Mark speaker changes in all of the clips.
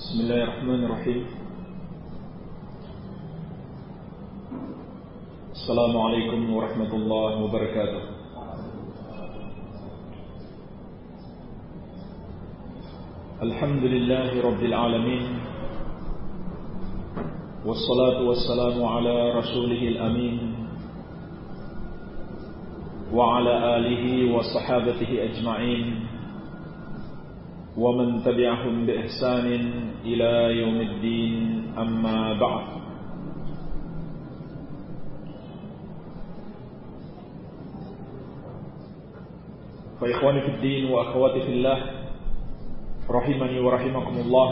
Speaker 1: بسم الله الرحمن الرحيم السلام عليكم ورحمة الله وبركاته الحمد لله رب العالمين والصلاة والسلام على رسوله الأمين وعلى آله وصحابته أجمعين ومن تبعهم بإحسان إلى يوم الدين أما بعد فإخواني في الدين وأخواتي في الله rahimani wa rahimakumullah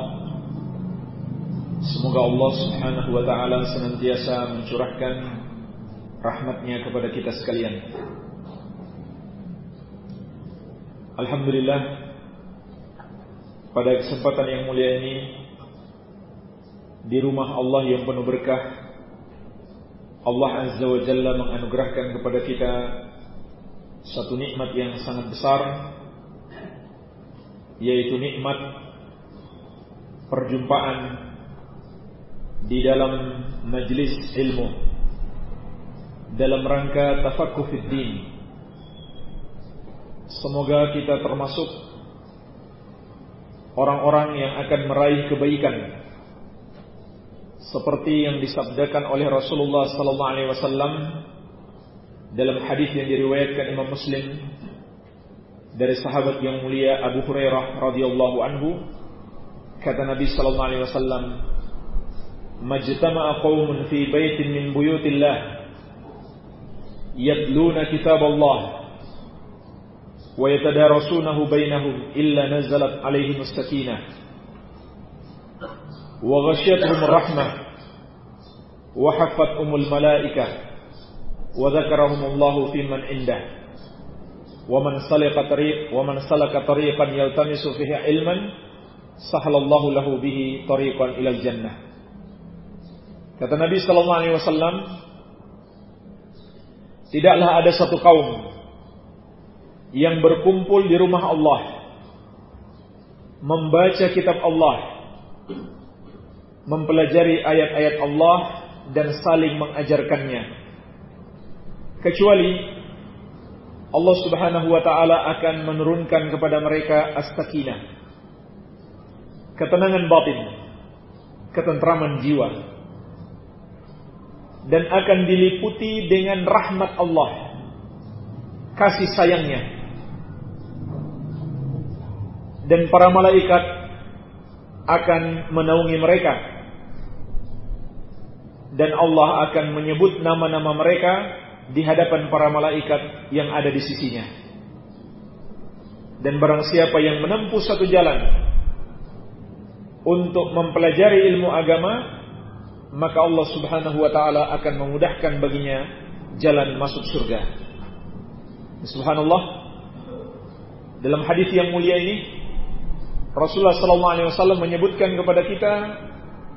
Speaker 1: Semoga Allah subhanahu wa ta'ala senantiasa mencurahkan rahmatnya kepada kita sekalian Alhamdulillah Pada kesempatan yang mulia ini Di rumah Allah yang penuh berkah Allah Azza wa Jalla menganugerahkan kepada kita Satu nikmat yang sangat besar yaitu nikmat perjumpaan di dalam majlis ilmu dalam rangka tafaqquh din. Semoga kita termasuk orang-orang yang akan meraih kebaikan. Seperti yang disabdakan oleh Rasulullah sallallahu alaihi wasallam dalam hadis yang diriwayatkan Imam Muslim dari sahabat yang mulia Abu Hurairah radhiyallahu anhu kata Nabi sallallahu alaihi wasallam majtama'a qaumun fi baitin min buyutillah yatluna kitab Allah wa yatadarasunahu bainahum illa nazalat alaihim as-sakinah wa ghashiyatuhum rahmah wa hafathumul malaikah wa dzakarahum Allah fi man indah ومن سلك طريق ومن سلك طريقا يلتمس فيه علما سهل الله له به طريقا الى الجنه kata Nabi sallallahu alaihi wasallam tidaklah ada satu kaum yang berkumpul di rumah Allah membaca kitab Allah mempelajari ayat-ayat Allah dan saling mengajarkannya kecuali Allah Subhanahu wa taala akan menurunkan kepada mereka as-sakinah. Ketenangan batin, ketentraman jiwa. Dan akan diliputi dengan rahmat Allah. Kasih sayangnya. Dan para malaikat akan menaungi mereka. Dan Allah akan menyebut nama-nama mereka di hadapan para malaikat yang ada di sisinya. Dan barang siapa yang menempuh satu jalan untuk mempelajari ilmu agama, maka Allah Subhanahu wa taala akan memudahkan baginya jalan masuk surga. Subhanallah. Dalam hadis yang mulia ini Rasulullah sallallahu alaihi wasallam menyebutkan kepada kita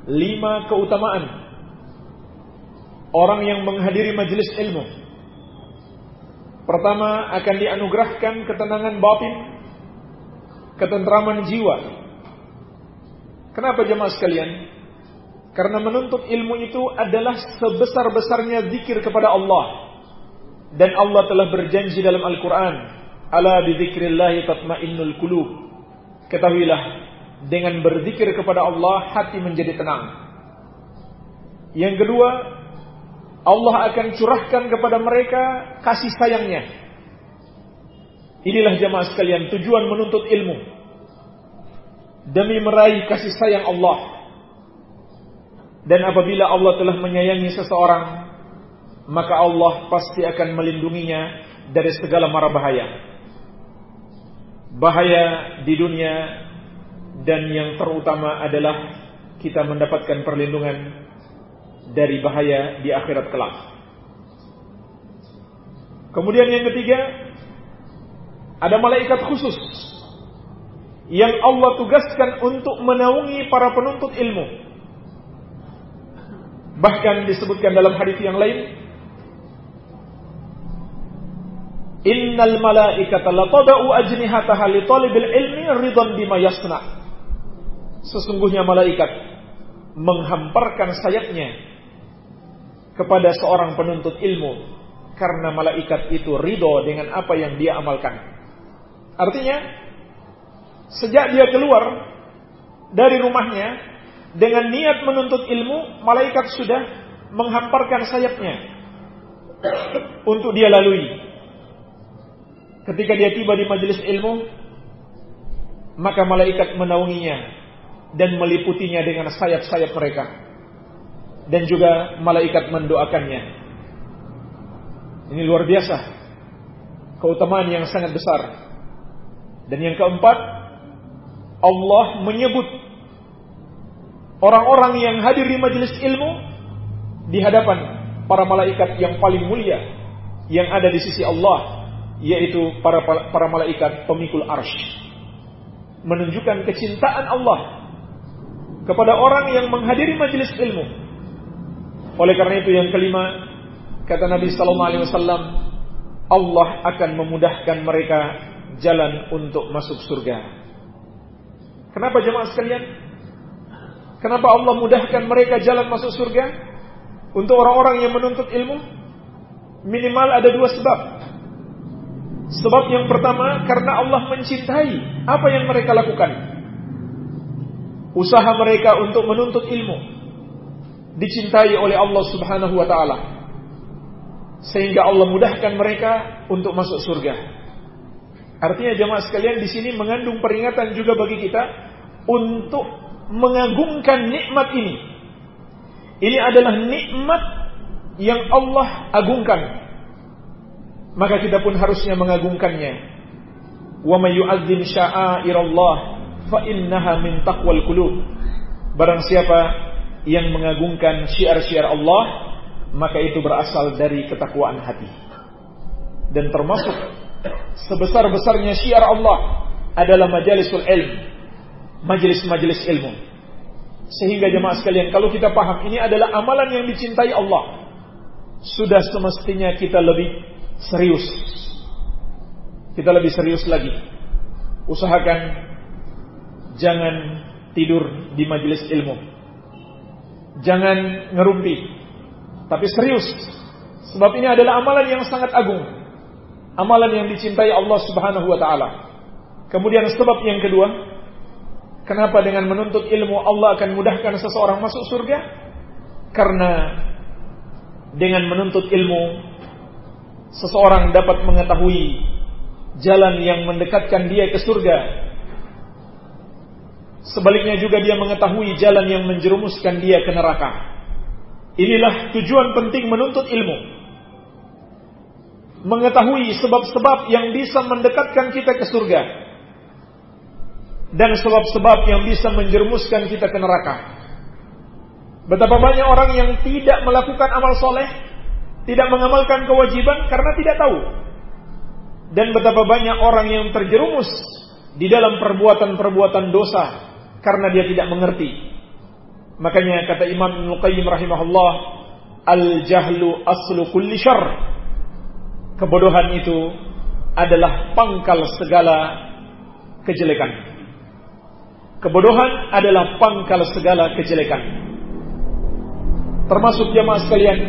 Speaker 1: lima keutamaan orang yang menghadiri majelis ilmu. Pertama akan dianugerahkan ketenangan batin, ketentraman jiwa. Kenapa jemaah sekalian? Karena menuntut ilmu itu adalah sebesar-besarnya zikir kepada Allah. Dan Allah telah berjanji dalam Al-Quran. Ala bizikrillahi tatmainnul qulub. Ketahuilah, dengan berzikir kepada Allah, hati menjadi tenang. Yang kedua, Allah akan curahkan kepada mereka kasih sayangnya. Inilah jemaah sekalian tujuan menuntut ilmu. Demi meraih kasih sayang Allah. Dan apabila Allah telah menyayangi seseorang, maka Allah pasti akan melindunginya dari segala mara bahaya. Bahaya di dunia dan yang terutama adalah kita mendapatkan perlindungan dari bahaya di akhirat kelak. Kemudian yang ketiga, ada malaikat khusus yang Allah tugaskan untuk menaungi para penuntut ilmu. Bahkan disebutkan dalam hadis yang lain, Innal malaikata latada'u ajnihataha li talibil ilmi ridan bima yasna. Sesungguhnya malaikat menghamparkan sayapnya kepada seorang penuntut ilmu karena malaikat itu ridho dengan apa yang dia amalkan. Artinya, sejak dia keluar dari rumahnya dengan niat menuntut ilmu, malaikat sudah menghamparkan sayapnya untuk dia lalui. Ketika dia tiba di majelis ilmu, maka malaikat menaunginya dan meliputinya dengan sayap-sayap mereka. Dan juga malaikat mendoakannya. Ini luar biasa. Keutamaan yang sangat besar. Dan yang keempat, Allah menyebut orang-orang yang hadir di majelis ilmu di hadapan para malaikat yang paling mulia yang ada di sisi Allah yaitu para para malaikat pemikul arsy menunjukkan kecintaan Allah kepada orang yang menghadiri majelis ilmu oleh karena itu yang kelima kata Nabi sallallahu alaihi wasallam Allah akan memudahkan mereka jalan untuk masuk surga Kenapa jemaah sekalian? Kenapa Allah mudahkan mereka jalan masuk surga? Untuk orang-orang yang menuntut ilmu? Minimal ada dua sebab. Sebab yang pertama karena Allah mencintai apa yang mereka lakukan. Usaha mereka untuk menuntut ilmu dicintai oleh Allah Subhanahu wa taala. Sehingga Allah mudahkan mereka untuk masuk surga. Artinya jemaah sekalian di sini mengandung peringatan juga bagi kita untuk mengagungkan nikmat ini. Ini adalah nikmat yang Allah agungkan. Maka kita pun harusnya mengagungkannya. Wa may yu'azzim sya'airallah fa innaha min taqwal qulub. Barang siapa yang mengagungkan syiar-syiar Allah, maka itu berasal dari ketakwaan hati. Dan termasuk sebesar-besarnya syiar Allah adalah majalisul ilm, majelis-majelis ilmu. Sehingga jemaah sekalian, kalau kita paham ini adalah amalan yang dicintai Allah, sudah semestinya kita lebih serius. Kita lebih serius lagi. Usahakan jangan tidur di majelis ilmu. Jangan ngerumpi. Tapi serius. Sebab ini adalah amalan yang sangat agung amalan yang dicintai Allah Subhanahu wa taala. Kemudian sebab yang kedua, kenapa dengan menuntut ilmu Allah akan mudahkan seseorang masuk surga? Karena dengan menuntut ilmu seseorang dapat mengetahui jalan yang mendekatkan dia ke surga. Sebaliknya juga dia mengetahui jalan yang menjerumuskan dia ke neraka. Inilah tujuan penting menuntut ilmu mengetahui sebab-sebab yang bisa mendekatkan kita ke surga dan sebab-sebab yang bisa menjermuskan kita ke neraka. Betapa banyak orang yang tidak melakukan amal soleh, tidak mengamalkan kewajiban karena tidak tahu. Dan betapa banyak orang yang terjerumus di dalam perbuatan-perbuatan dosa karena dia tidak mengerti. Makanya kata Imam Ibnu Qayyim rahimahullah, al-jahlu aslu kulli syarr Kebodohan itu adalah pangkal segala kejelekan. Kebodohan adalah pangkal segala kejelekan. Termasuk jamaah sekalian,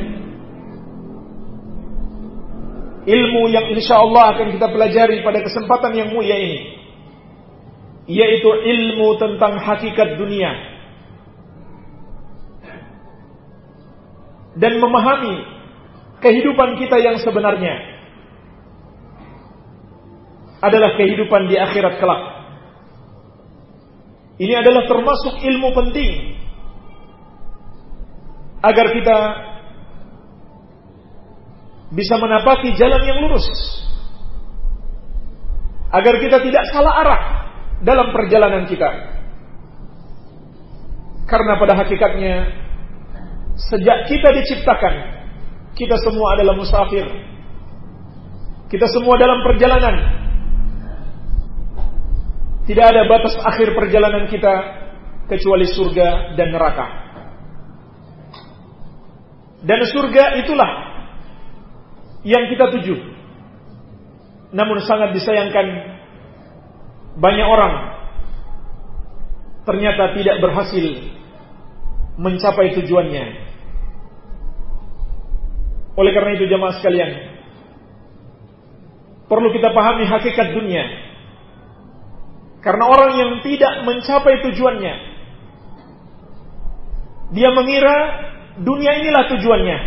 Speaker 1: ilmu yang insya Allah akan kita pelajari pada kesempatan yang mulia ini, yaitu ilmu tentang hakikat dunia. Dan memahami kehidupan kita yang sebenarnya. Adalah kehidupan di akhirat kelak. Ini adalah termasuk ilmu penting. Agar kita bisa menapaki jalan yang lurus. Agar kita tidak salah arah dalam perjalanan kita. Karena pada hakikatnya sejak kita diciptakan kita semua adalah musafir. Kita semua dalam perjalanan tidak ada batas akhir perjalanan kita kecuali surga dan neraka. Dan surga itulah yang kita tuju. Namun sangat disayangkan banyak orang ternyata tidak berhasil mencapai tujuannya. Oleh karena itu jemaah sekalian, perlu kita pahami hakikat dunia. Karena orang yang tidak mencapai tujuannya, dia mengira dunia inilah tujuannya.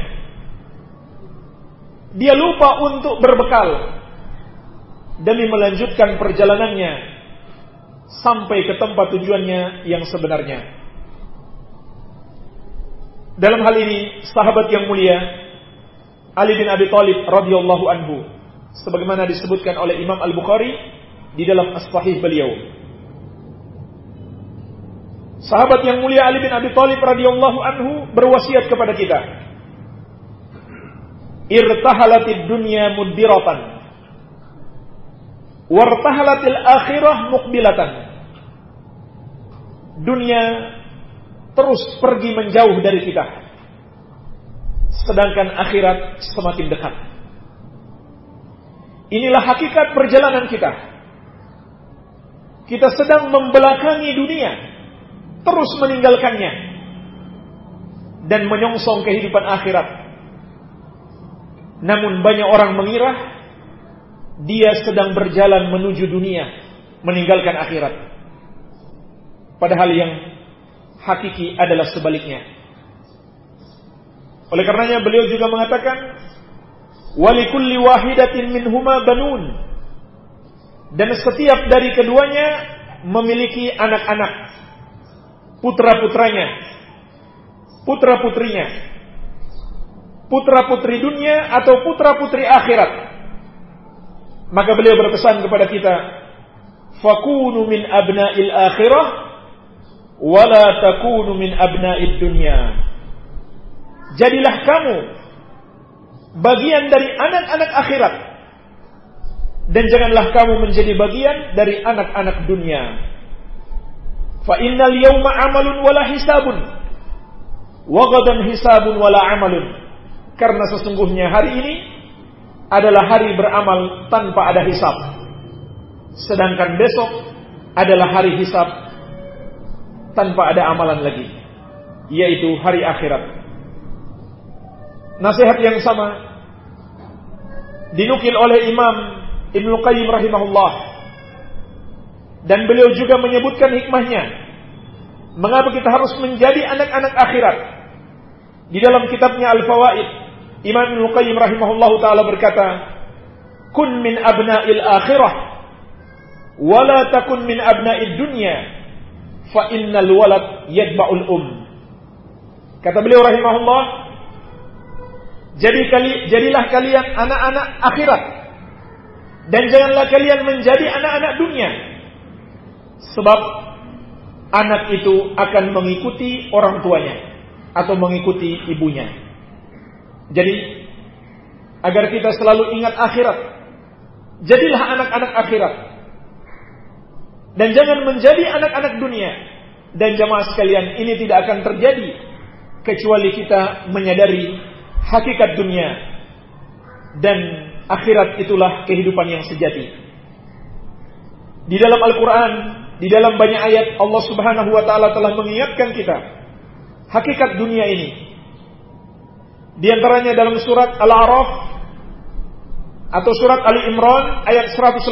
Speaker 1: Dia lupa untuk berbekal demi melanjutkan perjalanannya sampai ke tempat tujuannya yang sebenarnya. Dalam hal ini, sahabat yang mulia Ali bin Abi Thalib radhiyallahu anhu sebagaimana disebutkan oleh Imam Al-Bukhari di dalam As-Sahih beliau. Sahabat yang mulia Ali bin Abi Thalib radhiyallahu anhu berwasiat kepada kita. Irtahalatid dunya mudbiratan. Wartahalatil akhirah mukbilatan. Dunia terus pergi menjauh dari kita. Sedangkan akhirat semakin dekat. Inilah hakikat perjalanan kita. Kita sedang membelakangi dunia, terus meninggalkannya, dan menyongsong kehidupan akhirat. Namun banyak orang mengira dia sedang berjalan menuju dunia, meninggalkan akhirat. Padahal yang hakiki adalah sebaliknya. Oleh karenanya beliau juga mengatakan, "Walikulli wahidatin minhuma banun." Dan setiap dari keduanya memiliki anak-anak, putra-putranya, putra-putrinya, putra-putri dunia atau putra-putri akhirat. Maka beliau berpesan kepada kita, "Fakunu min abna'il akhirah wala takunu min abna'id dunya. Jadilah kamu bagian dari anak-anak akhirat dan janganlah kamu menjadi bagian dari anak-anak dunia. Fa innal yawma amalun wala hisabun wa hisabun wala amalun. Karena sesungguhnya hari ini adalah hari beramal tanpa ada hisab. Sedangkan besok adalah hari hisab tanpa ada amalan lagi, yaitu hari akhirat. Nasihat yang sama dinukil oleh Imam Ibn Qayyim rahimahullah dan beliau juga menyebutkan hikmahnya mengapa kita harus menjadi anak-anak akhirat. Di dalam kitabnya Al-Fawaid, Imam Ibn Qayyim rahimahullah taala berkata, "Kun min abna'il akhirah, wala takun min abna'id dunya." fa innal walad yadba'ul um. Kata beliau rahimahullah, jadi kali, jadilah kalian anak-anak akhirat dan janganlah kalian menjadi anak-anak dunia. Sebab anak itu akan mengikuti orang tuanya atau mengikuti ibunya. Jadi agar kita selalu ingat akhirat, jadilah anak-anak akhirat dan jangan menjadi anak-anak dunia. Dan jamaah sekalian, ini tidak akan terjadi kecuali kita menyadari hakikat dunia dan akhirat itulah kehidupan yang sejati. Di dalam Al-Qur'an, di dalam banyak ayat Allah Subhanahu wa taala telah mengingatkan kita hakikat dunia ini. Di antaranya dalam surat Al-A'raf atau surat Ali Imran ayat 185.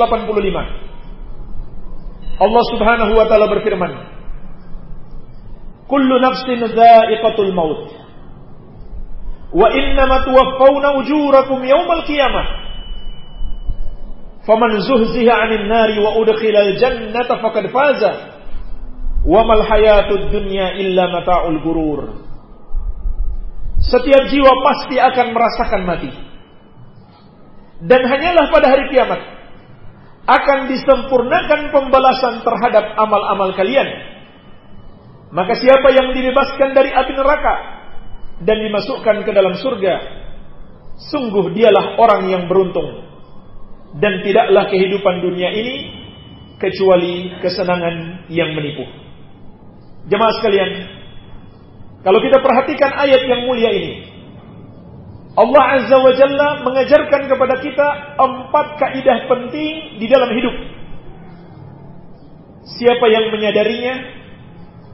Speaker 1: Allah Subhanahu wa taala berfirman, "Kullu nafsin dha'iqatul maut. Wa innama tuwaffawna ujurakum yawmal qiyamah. Faman zuhziha 'anil nari wa udkhilal jannata faqad faza. Wa mal hayatud dunya illa mata'ul gurur." Setiap jiwa pasti akan merasakan mati. Dan hanyalah pada hari kiamat akan disempurnakan pembalasan terhadap amal-amal kalian. Maka siapa yang dibebaskan dari api neraka dan dimasukkan ke dalam surga, sungguh dialah orang yang beruntung. Dan tidaklah kehidupan dunia ini kecuali kesenangan yang menipu. Jemaah sekalian, kalau kita perhatikan ayat yang mulia ini, Allah Azza wa Jalla mengajarkan kepada kita empat kaidah penting di dalam hidup. Siapa yang menyadarinya,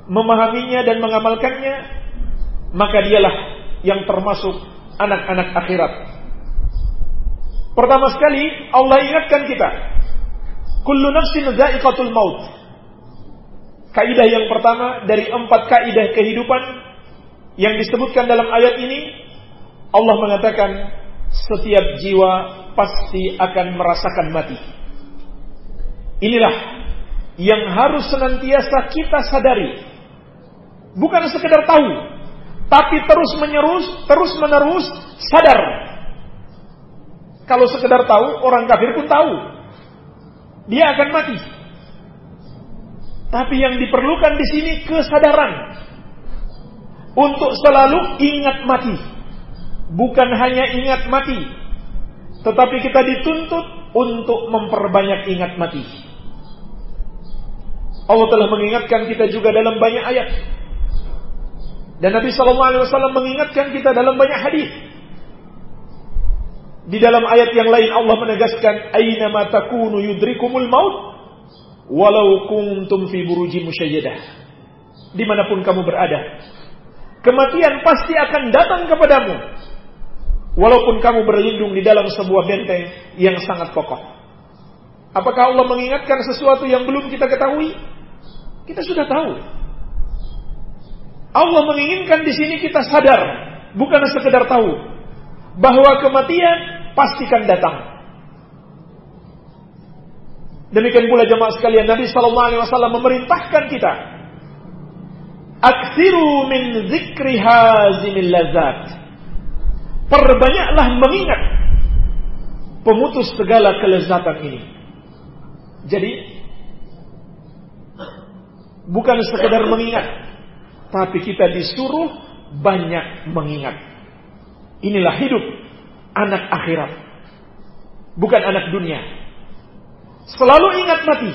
Speaker 1: memahaminya dan mengamalkannya, maka dialah yang termasuk anak-anak akhirat. Pertama sekali Allah ingatkan kita, kullu nafsin za'iqatul maut. Kaidah yang pertama dari empat kaidah kehidupan yang disebutkan dalam ayat ini, Allah mengatakan setiap jiwa pasti akan merasakan mati. Inilah yang harus senantiasa kita sadari. Bukan sekedar tahu, tapi terus menyerus, terus menerus sadar. Kalau sekedar tahu, orang kafir pun tahu. Dia akan mati. Tapi yang diperlukan di sini kesadaran untuk selalu ingat mati. Bukan hanya ingat mati, tetapi kita dituntut untuk memperbanyak ingat mati. Allah telah mengingatkan kita juga dalam banyak ayat. Dan Nabi Shallallahu Alaihi mengingatkan kita dalam banyak hadis. Di dalam ayat yang lain Allah menegaskan, "Aina matakunu yudrikumul maut, walau kuntum fi buruji musyayyadah." Di mana pun kamu berada, kematian pasti akan datang kepadamu, walaupun kamu berlindung di dalam sebuah benteng yang sangat kokoh. Apakah Allah mengingatkan sesuatu yang belum kita ketahui? Kita sudah tahu. Allah menginginkan di sini kita sadar, bukan sekedar tahu bahwa kematian pastikan datang. Demikian pula jemaah sekalian, Nabi Shallallahu Alaihi Wasallam memerintahkan kita, aksiru min zikri hazimil lazat. Perbanyaklah mengingat pemutus segala kelezatan ini. Jadi bukan sekedar mengingat, tapi kita disuruh banyak mengingat. Inilah hidup anak akhirat. Bukan anak dunia. Selalu ingat mati.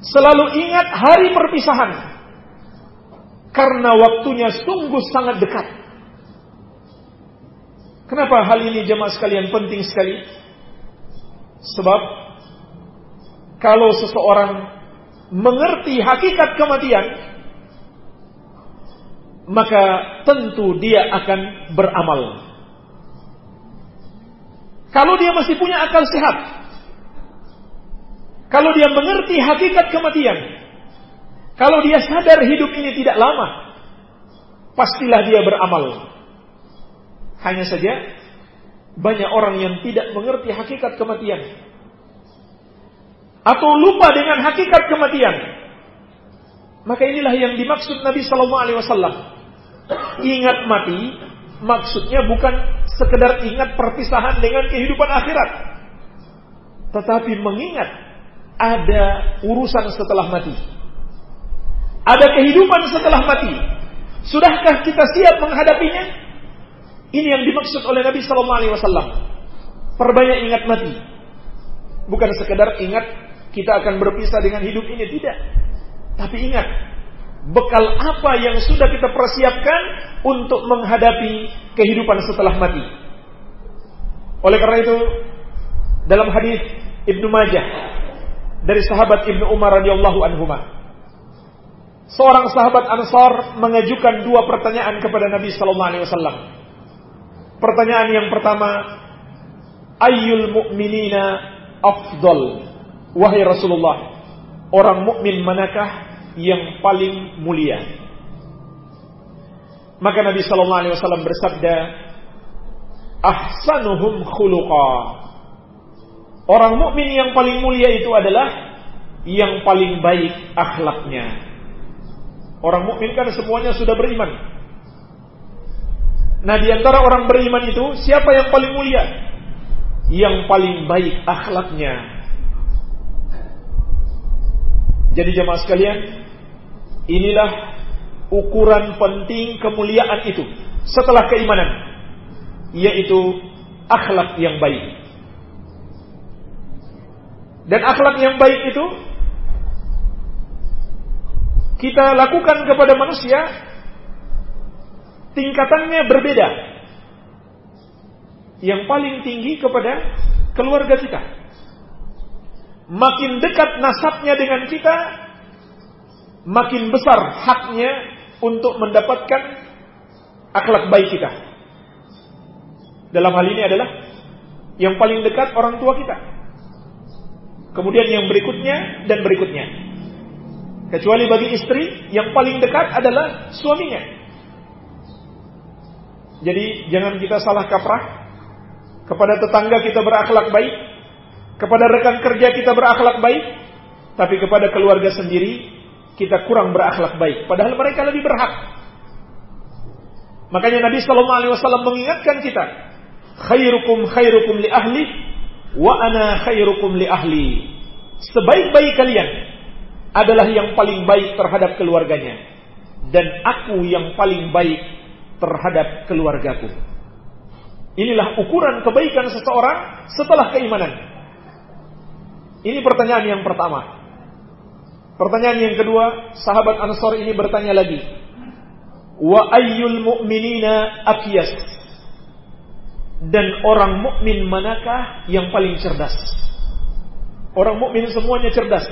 Speaker 1: Selalu ingat hari perpisahan. Karena waktunya sungguh sangat dekat. Kenapa hal ini jemaah sekalian penting sekali? Sebab kalau seseorang mengerti hakikat kematian, maka tentu dia akan beramal. Kalau dia masih punya akal sehat, kalau dia mengerti hakikat kematian, kalau dia sadar hidup ini tidak lama, pastilah dia beramal. Hanya saja banyak orang yang tidak mengerti hakikat kematian atau lupa dengan hakikat kematian. Maka inilah yang dimaksud Nabi Sallallahu Alaihi Wasallam Ingat mati maksudnya bukan sekedar ingat perpisahan dengan kehidupan akhirat. Tetapi mengingat ada urusan setelah mati. Ada kehidupan setelah mati. Sudahkah kita siap menghadapinya? Ini yang dimaksud oleh Nabi Sallallahu Alaihi Wasallam. Perbanyak ingat mati. Bukan sekedar ingat kita akan berpisah dengan hidup ini tidak. Tapi ingat bekal apa yang sudah kita persiapkan untuk menghadapi kehidupan setelah mati. Oleh karena itu, dalam hadis Ibnu Majah dari sahabat Ibnu Umar radhiyallahu anhu, seorang sahabat Ansar mengajukan dua pertanyaan kepada Nabi sallallahu alaihi wasallam. Pertanyaan yang pertama, ayyul mu'minina afdal? Wahai Rasulullah, orang mukmin manakah yang paling mulia. Maka Nabi sallallahu alaihi wasallam bersabda, "Ahsanuhum khuluqa." Orang mukmin yang paling mulia itu adalah yang paling baik akhlaknya. Orang mukmin kan semuanya sudah beriman. Nah, di antara orang beriman itu siapa yang paling mulia? Yang paling baik akhlaknya. Jadi jemaah sekalian, inilah ukuran penting kemuliaan itu setelah keimanan, yaitu akhlak yang baik. Dan akhlak yang baik itu kita lakukan kepada manusia tingkatannya berbeda. Yang paling tinggi kepada keluarga kita makin dekat nasabnya dengan kita, makin besar haknya untuk mendapatkan akhlak baik kita. Dalam hal ini adalah yang paling dekat orang tua kita. Kemudian yang berikutnya dan berikutnya. Kecuali bagi istri, yang paling dekat adalah suaminya. Jadi jangan kita salah kaprah. Kepada tetangga kita berakhlak baik. Kepada rekan kerja kita berakhlak baik. Tapi kepada keluarga sendiri, kita kurang berakhlak baik. Padahal mereka lebih berhak. Makanya Nabi Shallallahu Alaihi Wasallam mengingatkan kita, khairukum khairukum li ahli, wa ana khairukum li ahli. Sebaik-baik kalian adalah yang paling baik terhadap keluarganya dan aku yang paling baik terhadap keluargaku. Inilah ukuran kebaikan seseorang setelah keimanan. Ini pertanyaan yang pertama. Pertanyaan yang kedua, sahabat Ansor ini bertanya lagi. Wa ayyul mu'minina aqyas? Dan orang mukmin manakah yang paling cerdas? Orang mukmin semuanya cerdas.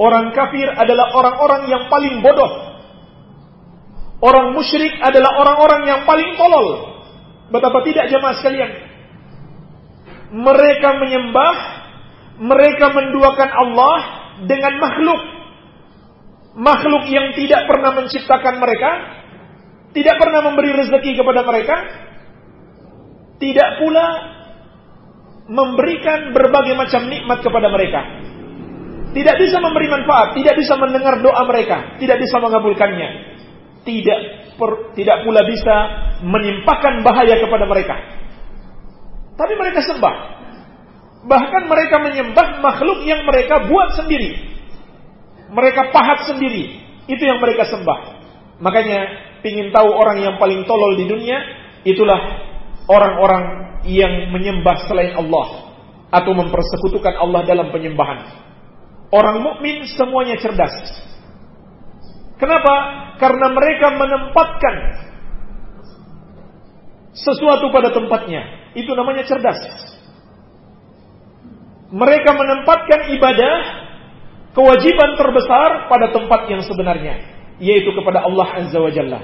Speaker 1: Orang kafir adalah orang-orang yang paling bodoh. Orang musyrik adalah orang-orang yang paling tolol. Betapa tidak jemaah sekalian. Mereka menyembah, mereka menduakan Allah dengan makhluk. Makhluk yang tidak pernah menciptakan mereka, tidak pernah memberi rezeki kepada mereka, tidak pula memberikan berbagai macam nikmat kepada mereka. Tidak bisa memberi manfaat, tidak bisa mendengar doa mereka, tidak bisa mengabulkannya. Tidak per, tidak pula bisa menimpakan bahaya kepada mereka. Tapi mereka sembah. Bahkan mereka menyembah makhluk yang mereka buat sendiri. Mereka pahat sendiri. Itu yang mereka sembah. Makanya, ingin tahu orang yang paling tolol di dunia, itulah orang-orang yang menyembah selain Allah atau mempersekutukan Allah dalam penyembahan. Orang mukmin semuanya cerdas. Kenapa? Karena mereka menempatkan sesuatu pada tempatnya. Itu namanya cerdas. Mereka menempatkan ibadah kewajiban terbesar pada tempat yang sebenarnya, yaitu kepada Allah Azza wa Jalla.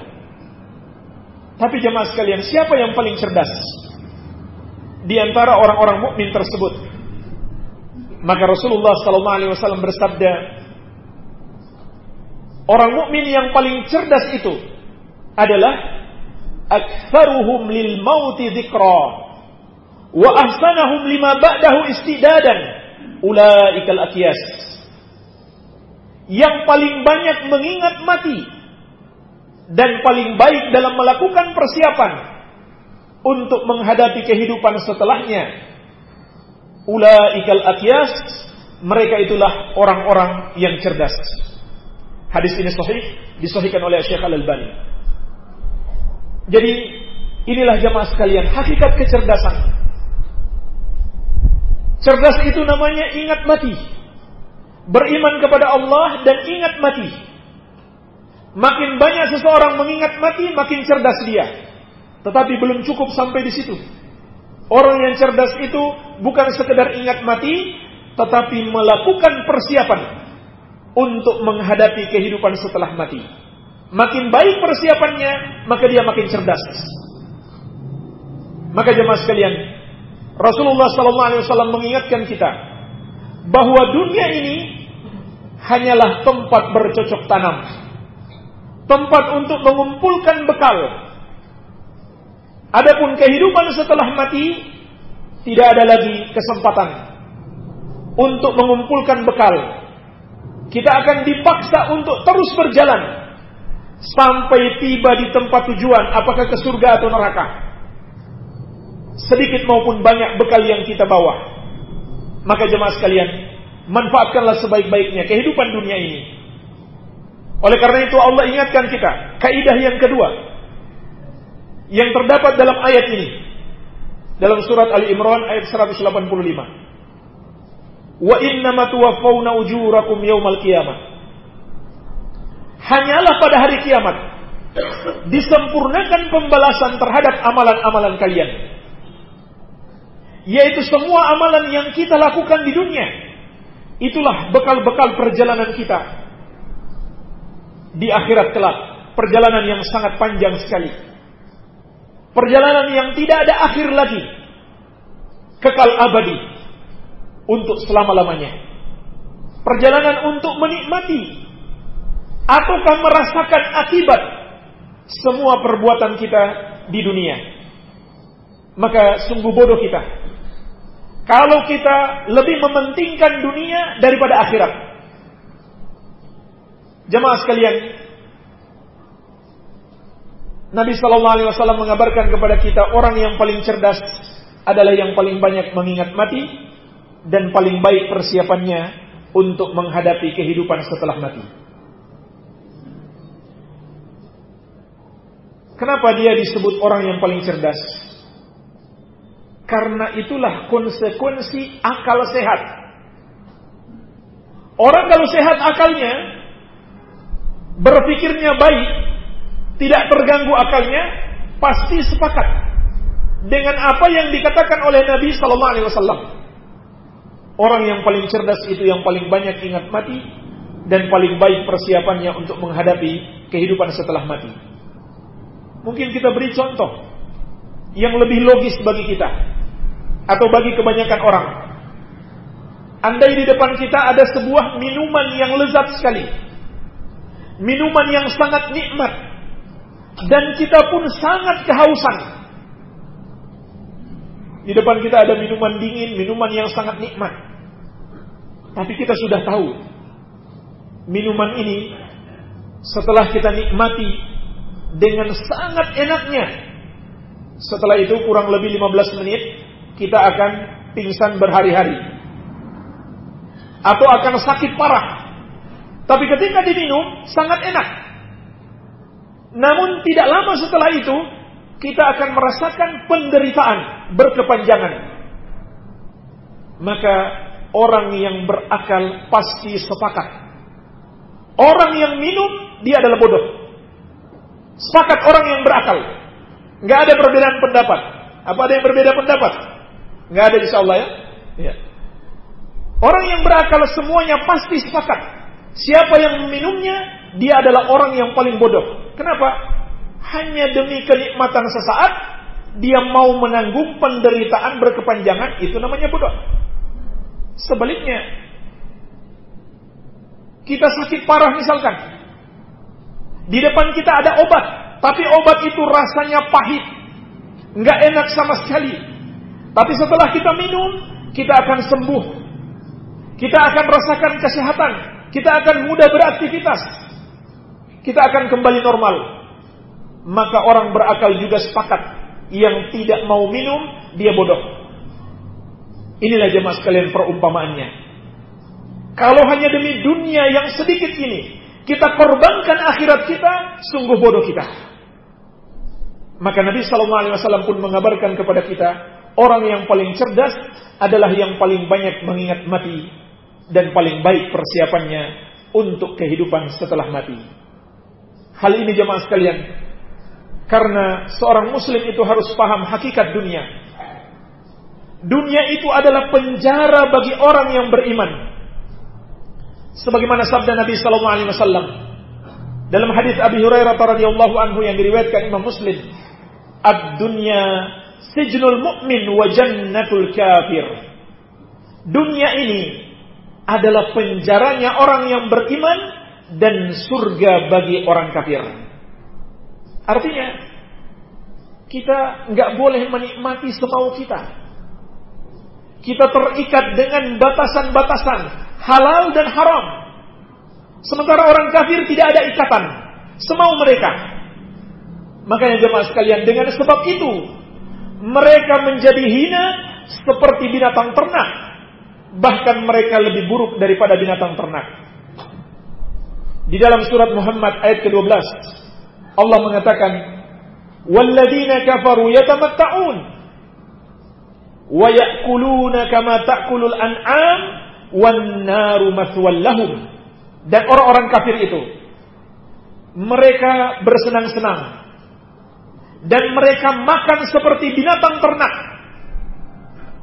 Speaker 1: Tapi jemaah sekalian, siapa yang paling cerdas? di antara orang-orang mukmin tersebut. Maka Rasulullah sallallahu alaihi wasallam bersabda, orang mukmin yang paling cerdas itu adalah aktsaruhum lil mauti dzikra wa ahsanahum lima ba'dahu istidadan ulaikal aqyas. Yang paling banyak mengingat mati dan paling baik dalam melakukan persiapan untuk menghadapi kehidupan setelahnya. Ulaikal atyas, mereka itulah orang-orang yang cerdas. Hadis ini sahih, disahihkan oleh Syekh Al-Albani. Jadi, inilah jamaah sekalian, hakikat kecerdasan. Cerdas itu namanya ingat mati. Beriman kepada Allah dan ingat mati. Makin banyak seseorang mengingat mati, makin cerdas dia. Tetapi belum cukup sampai di situ. Orang yang cerdas itu bukan sekedar ingat mati, tetapi melakukan persiapan untuk menghadapi kehidupan setelah mati. Makin baik persiapannya, maka dia makin cerdas. Maka jemaah sekalian, Rasulullah SAW mengingatkan kita bahwa dunia ini hanyalah tempat bercocok tanam, tempat untuk mengumpulkan bekal Adapun kehidupan setelah mati tidak ada lagi kesempatan untuk mengumpulkan bekal. Kita akan dipaksa untuk terus berjalan sampai tiba di tempat tujuan, apakah ke surga atau neraka. Sedikit maupun banyak bekal yang kita bawa. Maka jemaah sekalian, manfaatkanlah sebaik-baiknya kehidupan dunia ini. Oleh karena itu Allah ingatkan kita, kaidah yang kedua, yang terdapat dalam ayat ini dalam surat Ali Imran ayat 185. Wa innama ujurakum yaumal qiyamah. Hanyalah pada hari kiamat disempurnakan pembalasan terhadap amalan-amalan kalian. Yaitu semua amalan yang kita lakukan di dunia. Itulah bekal-bekal perjalanan kita di akhirat kelak. Perjalanan yang sangat panjang sekali. Perjalanan yang tidak ada akhir lagi. Kekal abadi. Untuk selama-lamanya. Perjalanan untuk menikmati. Ataukah merasakan akibat semua perbuatan kita di dunia. Maka sungguh bodoh kita. Kalau kita lebih mementingkan dunia daripada akhirat. Jemaah sekalian, Nabi Shallallahu Alaihi Wasallam mengabarkan kepada kita orang yang paling cerdas adalah yang paling banyak mengingat mati dan paling baik persiapannya untuk menghadapi kehidupan setelah mati. Kenapa dia disebut orang yang paling cerdas? Karena itulah konsekuensi akal sehat. Orang kalau sehat akalnya, berpikirnya baik, tidak terganggu akalnya, pasti sepakat dengan apa yang dikatakan oleh Nabi Sallallahu Alaihi Wasallam. Orang yang paling cerdas itu yang paling banyak ingat mati dan paling baik persiapannya untuk menghadapi kehidupan setelah mati. Mungkin kita beri contoh yang lebih logis bagi kita atau bagi kebanyakan orang. Andai di depan kita ada sebuah minuman yang lezat sekali. Minuman yang sangat nikmat dan kita pun sangat kehausan. Di depan kita ada minuman dingin, minuman yang sangat nikmat. Tapi kita sudah tahu minuman ini setelah kita nikmati dengan sangat enaknya. Setelah itu kurang lebih 15 menit kita akan pingsan berhari-hari. Atau akan sakit parah. Tapi ketika diminum sangat enak. Namun tidak lama setelah itu kita akan merasakan penderitaan berkepanjangan. Maka orang yang berakal pasti sepakat. Orang yang minum dia adalah bodoh. Sepakat orang yang berakal. Nggak ada perbedaan pendapat. Apa ada yang berbeda pendapat? Nggak ada insya Allah ya. ya. Orang yang berakal semuanya pasti sepakat. Siapa yang meminumnya, dia adalah orang yang paling bodoh. Kenapa? Hanya demi kenikmatan sesaat, dia mau menanggung penderitaan berkepanjangan, itu namanya bodoh. Sebaliknya, kita sakit parah misalkan. Di depan kita ada obat, tapi obat itu rasanya pahit. Nggak enak sama sekali. Tapi setelah kita minum, kita akan sembuh. Kita akan merasakan kesehatan. Kita akan mudah beraktivitas kita akan kembali normal. Maka orang berakal juga sepakat yang tidak mau minum dia bodoh. Inilah jemaah sekalian perumpamaannya. Kalau hanya demi dunia yang sedikit ini kita korbankan akhirat kita, sungguh bodoh kita. Maka Nabi Shallallahu Alaihi Wasallam pun mengabarkan kepada kita, orang yang paling cerdas adalah yang paling banyak mengingat mati dan paling baik persiapannya untuk kehidupan setelah mati. Hal ini jemaah sekalian. Karena seorang muslim itu harus paham hakikat dunia. Dunia itu adalah penjara bagi orang yang beriman. Sebagaimana sabda Nabi sallallahu alaihi wasallam dalam hadis Abi Hurairah radhiyallahu anhu yang diriwayatkan Imam Muslim, "Ad-dunya sijnul mu'min wa jannatul kafir." Dunia ini adalah penjaranya orang yang beriman dan surga bagi orang kafir. Artinya, kita nggak boleh menikmati semau kita. Kita terikat dengan batasan-batasan halal dan haram. Sementara orang kafir tidak ada ikatan, semau mereka. Makanya jemaah sekalian, dengan sebab itu mereka menjadi hina seperti binatang ternak. Bahkan mereka lebih buruk daripada binatang ternak. Di dalam surat Muhammad ayat ke-12 Allah mengatakan Walladzina kafaru yatamatta'un wa ya'kuluna kama ta'kulul an'am wan naru lahum. Dan orang-orang kafir itu mereka bersenang-senang dan mereka makan seperti binatang ternak.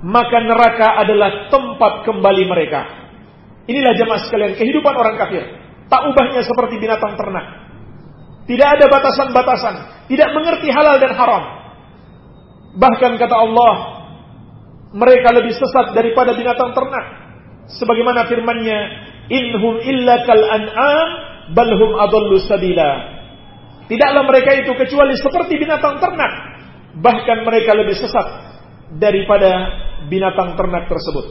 Speaker 1: Maka neraka adalah tempat kembali mereka. Inilah jemaah sekalian kehidupan orang kafir Tak ubahnya seperti binatang ternak. Tidak ada batasan-batasan. Tidak mengerti halal dan haram. Bahkan kata Allah, mereka lebih sesat daripada binatang ternak. Sebagaimana firman-Nya, "Inhum illa kal an'am balhum adallu sabila." Tidaklah mereka itu kecuali seperti binatang ternak, bahkan mereka lebih sesat daripada binatang ternak tersebut.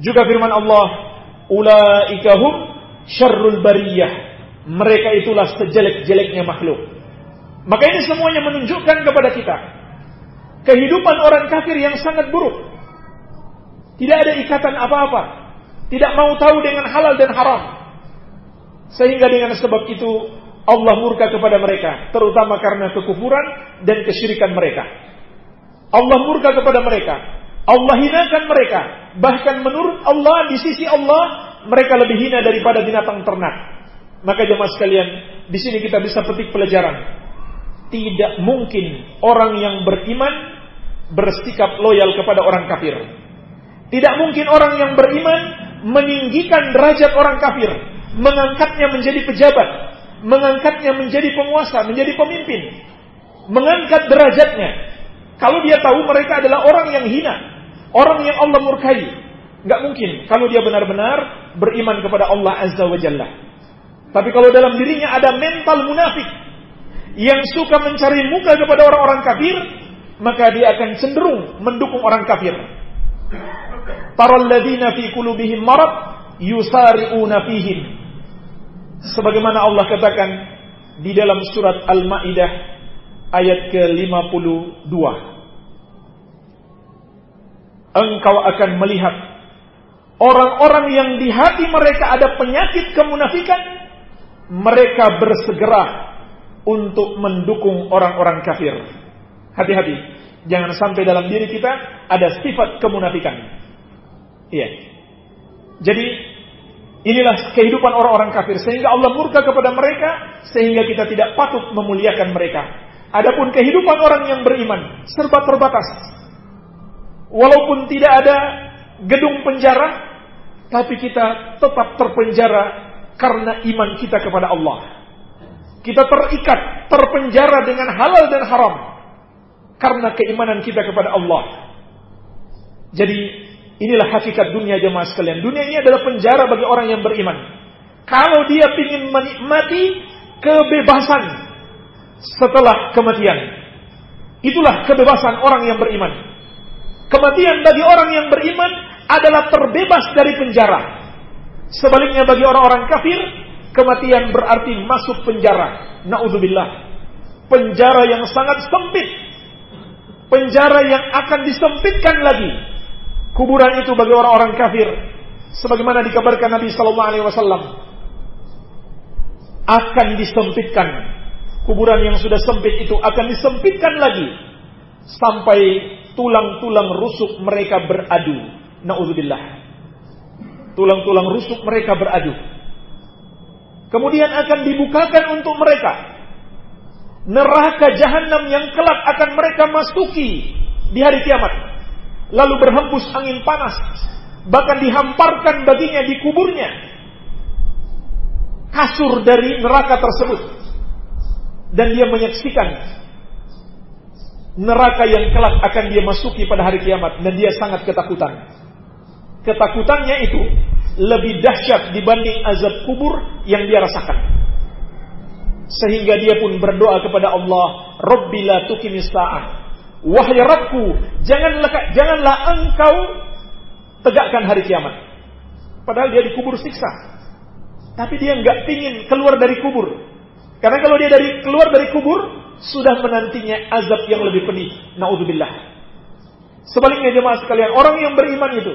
Speaker 1: Juga firman Allah, "Ulaikahum syarrul bariyah." Mereka itulah sejelek-jeleknya makhluk. Maka ini semuanya menunjukkan kepada kita kehidupan orang kafir yang sangat buruk. Tidak ada ikatan apa-apa. Tidak mau tahu dengan halal dan haram. Sehingga dengan sebab itu Allah murka kepada mereka, terutama karena kekufuran dan kesyirikan mereka. Allah murka kepada mereka. Allah hinakan mereka. Bahkan menurut Allah, di sisi Allah, mereka lebih hina daripada binatang ternak. Maka jemaah sekalian, di sini kita bisa petik pelajaran. Tidak mungkin orang yang beriman bersikap loyal kepada orang kafir. Tidak mungkin orang yang beriman meninggikan derajat orang kafir, mengangkatnya menjadi pejabat, mengangkatnya menjadi penguasa, menjadi pemimpin, mengangkat derajatnya. Kalau dia tahu mereka adalah orang yang hina, orang yang Allah murkai, nggak mungkin kalau dia benar-benar beriman kepada Allah Azza wa Jalla. Tapi kalau dalam dirinya ada mental munafik yang suka mencari muka kepada orang-orang kafir, maka dia akan cenderung mendukung orang kafir. Taral ladzina fi qulubihim marad yusari'una fihim. Sebagaimana Allah katakan di dalam surat Al-Maidah ayat ke-52. Engkau akan melihat orang-orang yang di hati mereka ada penyakit kemunafikan, mereka bersegera untuk mendukung orang-orang kafir. Hati-hati. Jangan sampai dalam diri kita ada sifat kemunafikan. Iya. Jadi inilah kehidupan orang-orang kafir sehingga Allah murka kepada mereka sehingga kita tidak patut memuliakan mereka. Adapun kehidupan orang yang beriman serba terbatas. Walaupun tidak ada gedung penjara tapi kita tetap terpenjara karena iman kita kepada Allah. Kita terikat, terpenjara dengan halal dan haram karena keimanan kita kepada Allah. Jadi inilah hakikat dunia jemaah sekalian. Dunia ini adalah penjara bagi orang yang beriman. Kalau dia ingin menikmati kebebasan setelah kematian. Itulah kebebasan orang yang beriman. Kematian bagi orang yang beriman adalah terbebas dari penjara. Sebaliknya bagi orang-orang kafir, kematian berarti masuk penjara. Nauzubillah. Penjara yang sangat sempit penjara yang akan disempitkan lagi. Kuburan itu bagi orang-orang kafir, sebagaimana dikabarkan Nabi Sallallahu Alaihi Wasallam, akan disempitkan. Kuburan yang sudah sempit itu akan disempitkan lagi sampai tulang-tulang rusuk mereka beradu. Nauzubillah. Tulang-tulang rusuk mereka beradu. Kemudian akan dibukakan untuk mereka neraka jahanam yang kelak akan mereka masuki di hari kiamat. Lalu berhembus angin panas, bahkan dihamparkan baginya di kuburnya kasur dari neraka tersebut. Dan dia menyaksikan neraka yang kelak akan dia masuki pada hari kiamat dan dia sangat ketakutan. Ketakutannya itu lebih dahsyat dibanding azab kubur yang dia rasakan sehingga dia pun berdoa kepada Allah, Rabbi la tuqimis sa'ah. Wahai Rabbku, janganlah janganlah engkau tegakkan hari kiamat. Padahal dia dikubur siksa. Tapi dia nggak pingin keluar dari kubur. Karena kalau dia dari keluar dari kubur, sudah menantinya azab yang lebih pedih. Naudzubillah. Sebaliknya jemaah sekalian, orang yang beriman itu,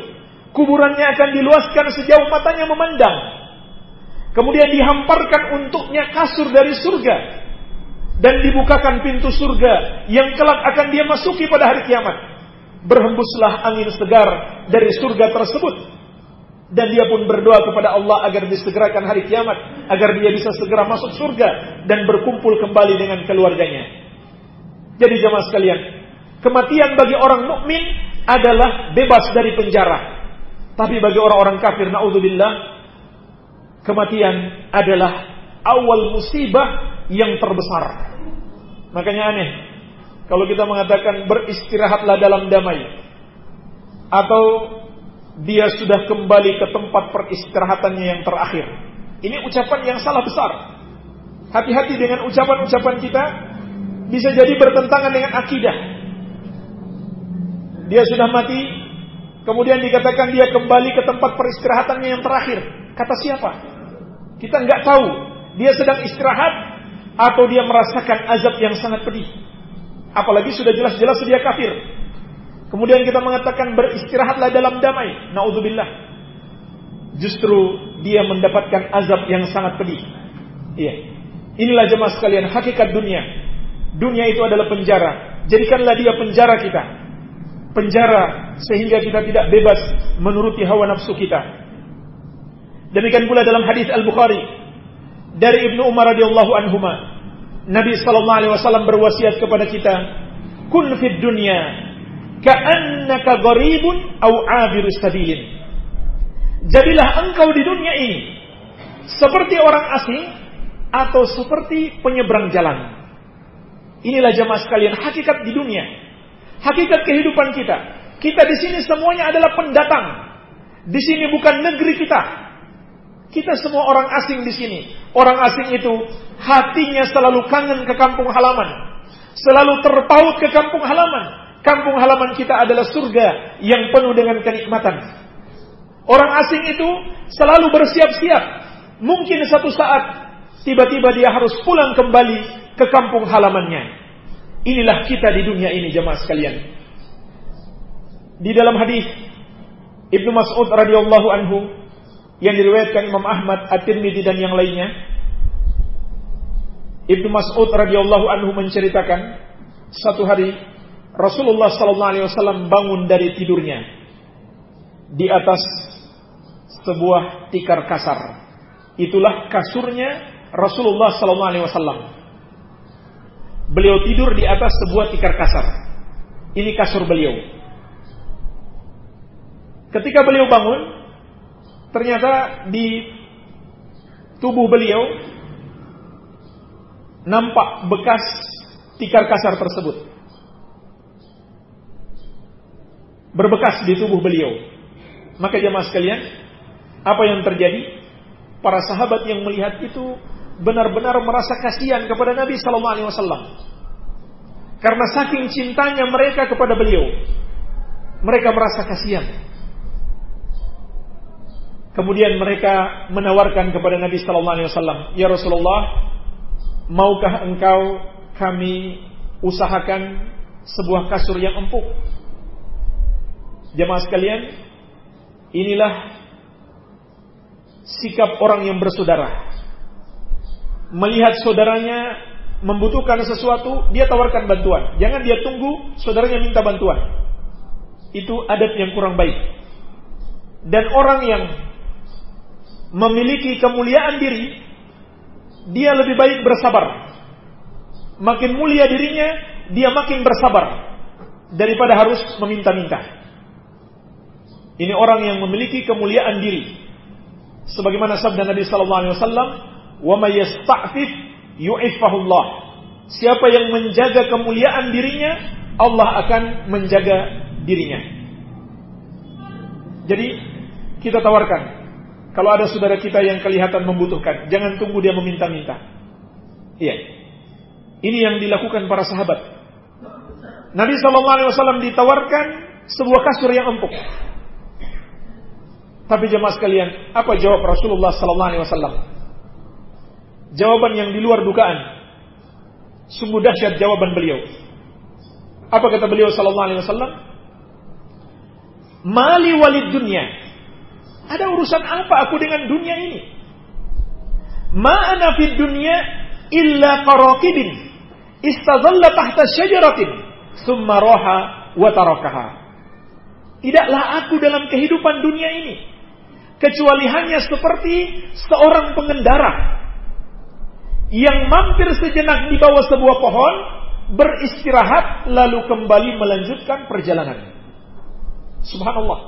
Speaker 1: kuburannya akan diluaskan sejauh matanya memandang Kemudian dihamparkan untuknya kasur dari surga. Dan dibukakan pintu surga yang kelak akan dia masuki pada hari kiamat. Berhembuslah angin segar dari surga tersebut. Dan dia pun berdoa kepada Allah agar disegerakan hari kiamat. Agar dia bisa segera masuk surga. Dan berkumpul kembali dengan keluarganya. Jadi jemaah sekalian. Kematian bagi orang mukmin adalah bebas dari penjara. Tapi bagi orang-orang kafir, naudzubillah, kematian adalah awal musibah yang terbesar. Makanya aneh kalau kita mengatakan beristirahatlah dalam damai atau dia sudah kembali ke tempat peristirahatannya yang terakhir. Ini ucapan yang salah besar. Hati-hati dengan ucapan-ucapan kita bisa jadi bertentangan dengan akidah. Dia sudah mati, kemudian dikatakan dia kembali ke tempat peristirahatannya yang terakhir. Kata siapa? Kita nggak tahu. Dia sedang istirahat atau dia merasakan azab yang sangat pedih. Apalagi sudah jelas-jelas dia kafir. Kemudian kita mengatakan beristirahatlah dalam damai. Naudzubillah. Justru dia mendapatkan azab yang sangat pedih. Iya. Inilah jemaah sekalian hakikat dunia. Dunia itu adalah penjara. Jadikanlah dia penjara kita. Penjara sehingga kita tidak bebas menuruti hawa nafsu kita. Demikian pula dalam hadis Al-Bukhari dari Ibnu Umar radhiyallahu anhu Nabi sallallahu alaihi wasallam berwasiat kepada kita, "Kun fid dunya ka'annaka gharibun aw 'abiru sabilin." Jadilah engkau di dunia ini seperti orang asing atau seperti penyeberang jalan. Inilah jemaah sekalian hakikat di dunia. Hakikat kehidupan kita. Kita di sini semuanya adalah pendatang. Di sini bukan negeri kita. Kita semua orang asing di sini. Orang asing itu hatinya selalu kangen ke kampung halaman. Selalu terpaut ke kampung halaman. Kampung halaman kita adalah surga yang penuh dengan kenikmatan. Orang asing itu selalu bersiap-siap. Mungkin satu saat tiba-tiba dia harus pulang kembali ke kampung halamannya. Inilah kita di dunia ini jemaah sekalian. Di dalam hadis Ibnu Mas'ud radhiyallahu anhu yang diriwayatkan Imam Ahmad, At-Tirmidzi dan yang lainnya, Ibnu Mas'ud radhiyallahu anhu menceritakan satu hari Rasulullah sallallahu alaihi wasallam bangun dari tidurnya di atas sebuah tikar kasar. Itulah kasurnya Rasulullah sallallahu alaihi wasallam. Beliau tidur di atas sebuah tikar kasar. Ini kasur beliau. Ketika beliau bangun, ternyata di tubuh beliau nampak bekas tikar kasar tersebut. Berbekas di tubuh beliau. Maka jemaah sekalian, apa yang terjadi? Para sahabat yang melihat itu benar-benar merasa kasihan kepada Nabi Sallallahu Alaihi Wasallam karena saking cintanya mereka kepada beliau, mereka merasa kasihan. Kemudian mereka menawarkan kepada Nabi Sallallahu Alaihi Wasallam, Ya Rasulullah, maukah engkau kami usahakan sebuah kasur yang empuk? Jemaah sekalian, inilah sikap orang yang bersaudara melihat saudaranya membutuhkan sesuatu, dia tawarkan bantuan. Jangan dia tunggu saudaranya minta bantuan. Itu adat yang kurang baik. Dan orang yang memiliki kemuliaan diri, dia lebih baik bersabar. Makin mulia dirinya, dia makin bersabar daripada harus meminta-minta. Ini orang yang memiliki kemuliaan diri. Sebagaimana sabda Nabi sallallahu alaihi wasallam, wa yasta'fif. Siapa yang menjaga kemuliaan dirinya, Allah akan menjaga dirinya. Jadi kita tawarkan, kalau ada saudara kita yang kelihatan membutuhkan, jangan tunggu dia meminta-minta. Iya. Ini yang dilakukan para sahabat. Nabi SAW ditawarkan sebuah kasur yang empuk. Tapi jemaah sekalian, apa jawab Rasulullah SAW? Jawaban yang di luar dugaan. Sungguh dahsyat jawaban beliau. Apa kata beliau sallallahu alaihi wasallam? Mali walid dunia. Ada urusan apa aku dengan dunia ini? Ma'ana fid dunia illa qaraqibin istadalla tahta syajaratin thumma roha wa tarakaha. Tidaklah aku dalam kehidupan dunia ini kecuali hanya seperti seorang pengendara yang mampir sejenak di bawah sebuah pohon, beristirahat, lalu kembali melanjutkan perjalanan. Subhanallah.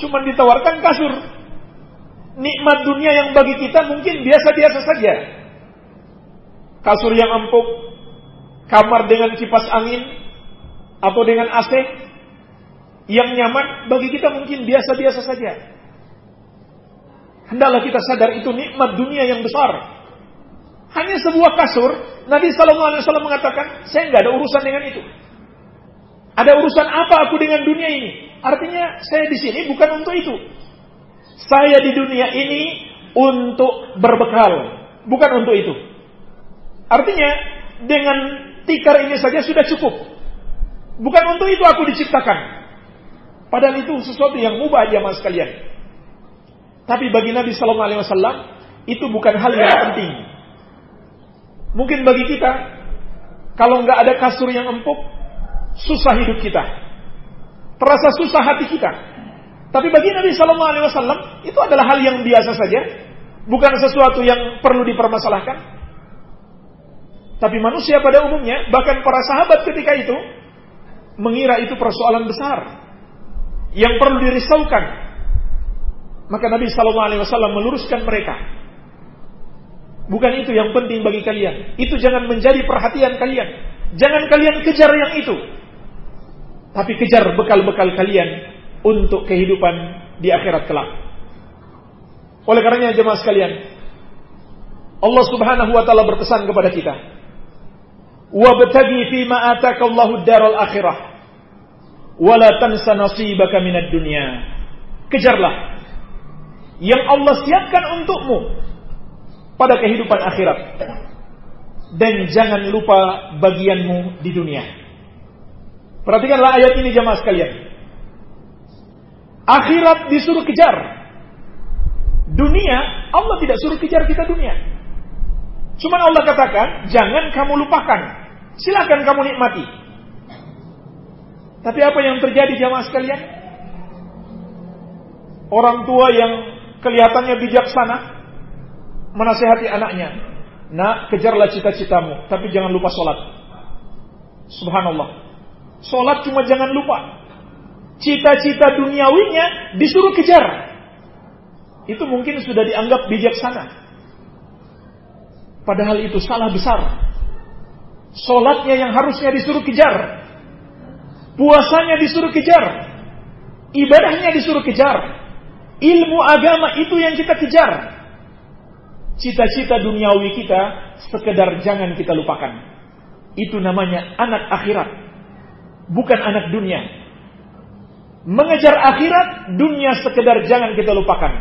Speaker 1: Cuma ditawarkan kasur. nikmat dunia yang bagi kita mungkin biasa-biasa saja. Kasur yang empuk, kamar dengan kipas angin, atau dengan AC yang nyaman bagi kita mungkin biasa-biasa saja. Hendaklah kita sadar itu nikmat dunia yang besar. Hanya sebuah kasur, Nabi Sallallahu Alaihi Wasallam mengatakan, saya nggak ada urusan dengan itu. Ada urusan apa aku dengan dunia ini? Artinya saya di sini bukan untuk itu. Saya di dunia ini untuk berbekal, bukan untuk itu. Artinya dengan tikar ini saja sudah cukup. Bukan untuk itu aku diciptakan. Padahal itu sesuatu yang mubah aja mas sekalian. Tapi bagi Nabi Sallallahu Alaihi Wasallam itu bukan hal yang penting. Mungkin bagi kita kalau nggak ada kasur yang empuk, susah hidup kita. Terasa susah hati kita. Tapi bagi Nabi Sallallahu Alaihi Wasallam itu adalah hal yang biasa saja, bukan sesuatu yang perlu dipermasalahkan. Tapi manusia pada umumnya, bahkan para sahabat ketika itu mengira itu persoalan besar yang perlu dirisaukan. Maka Nabi Sallallahu Alaihi Wasallam meluruskan mereka. Bukan itu yang penting bagi kalian. Itu jangan menjadi perhatian kalian. Jangan kalian kejar yang itu. Tapi kejar bekal-bekal kalian untuk kehidupan di akhirat kelak. Oleh karenanya jemaah sekalian, Allah Subhanahu wa taala berpesan kepada kita, "Wabtaghi fi ma atakallahu daral akhirah, wa la tansa nasibaka minad dunya." Kejarlah yang Allah siapkan untukmu pada kehidupan akhirat. Dan jangan lupa bagianmu di dunia. Perhatikanlah ayat ini jemaah sekalian. Akhirat disuruh kejar. Dunia, Allah tidak suruh kejar kita dunia. Cuman Allah katakan, jangan kamu lupakan. Silakan kamu nikmati. Tapi apa yang terjadi jamaah sekalian? Orang tua yang kelihatannya bijaksana menasehati anaknya, "Nak, kejarlah cita-citamu, tapi jangan lupa sholat." Subhanallah. Sholat cuma jangan lupa. Cita-cita duniawinya disuruh kejar. Itu mungkin sudah dianggap bijaksana. Padahal itu salah besar. Sholatnya yang harusnya disuruh kejar. Puasanya disuruh kejar. Ibadahnya disuruh kejar. Ilmu agama itu yang kita kejar. Cita-cita duniawi kita sekedar jangan kita lupakan. Itu namanya anak akhirat. Bukan anak dunia. Mengejar akhirat, dunia sekedar jangan kita lupakan.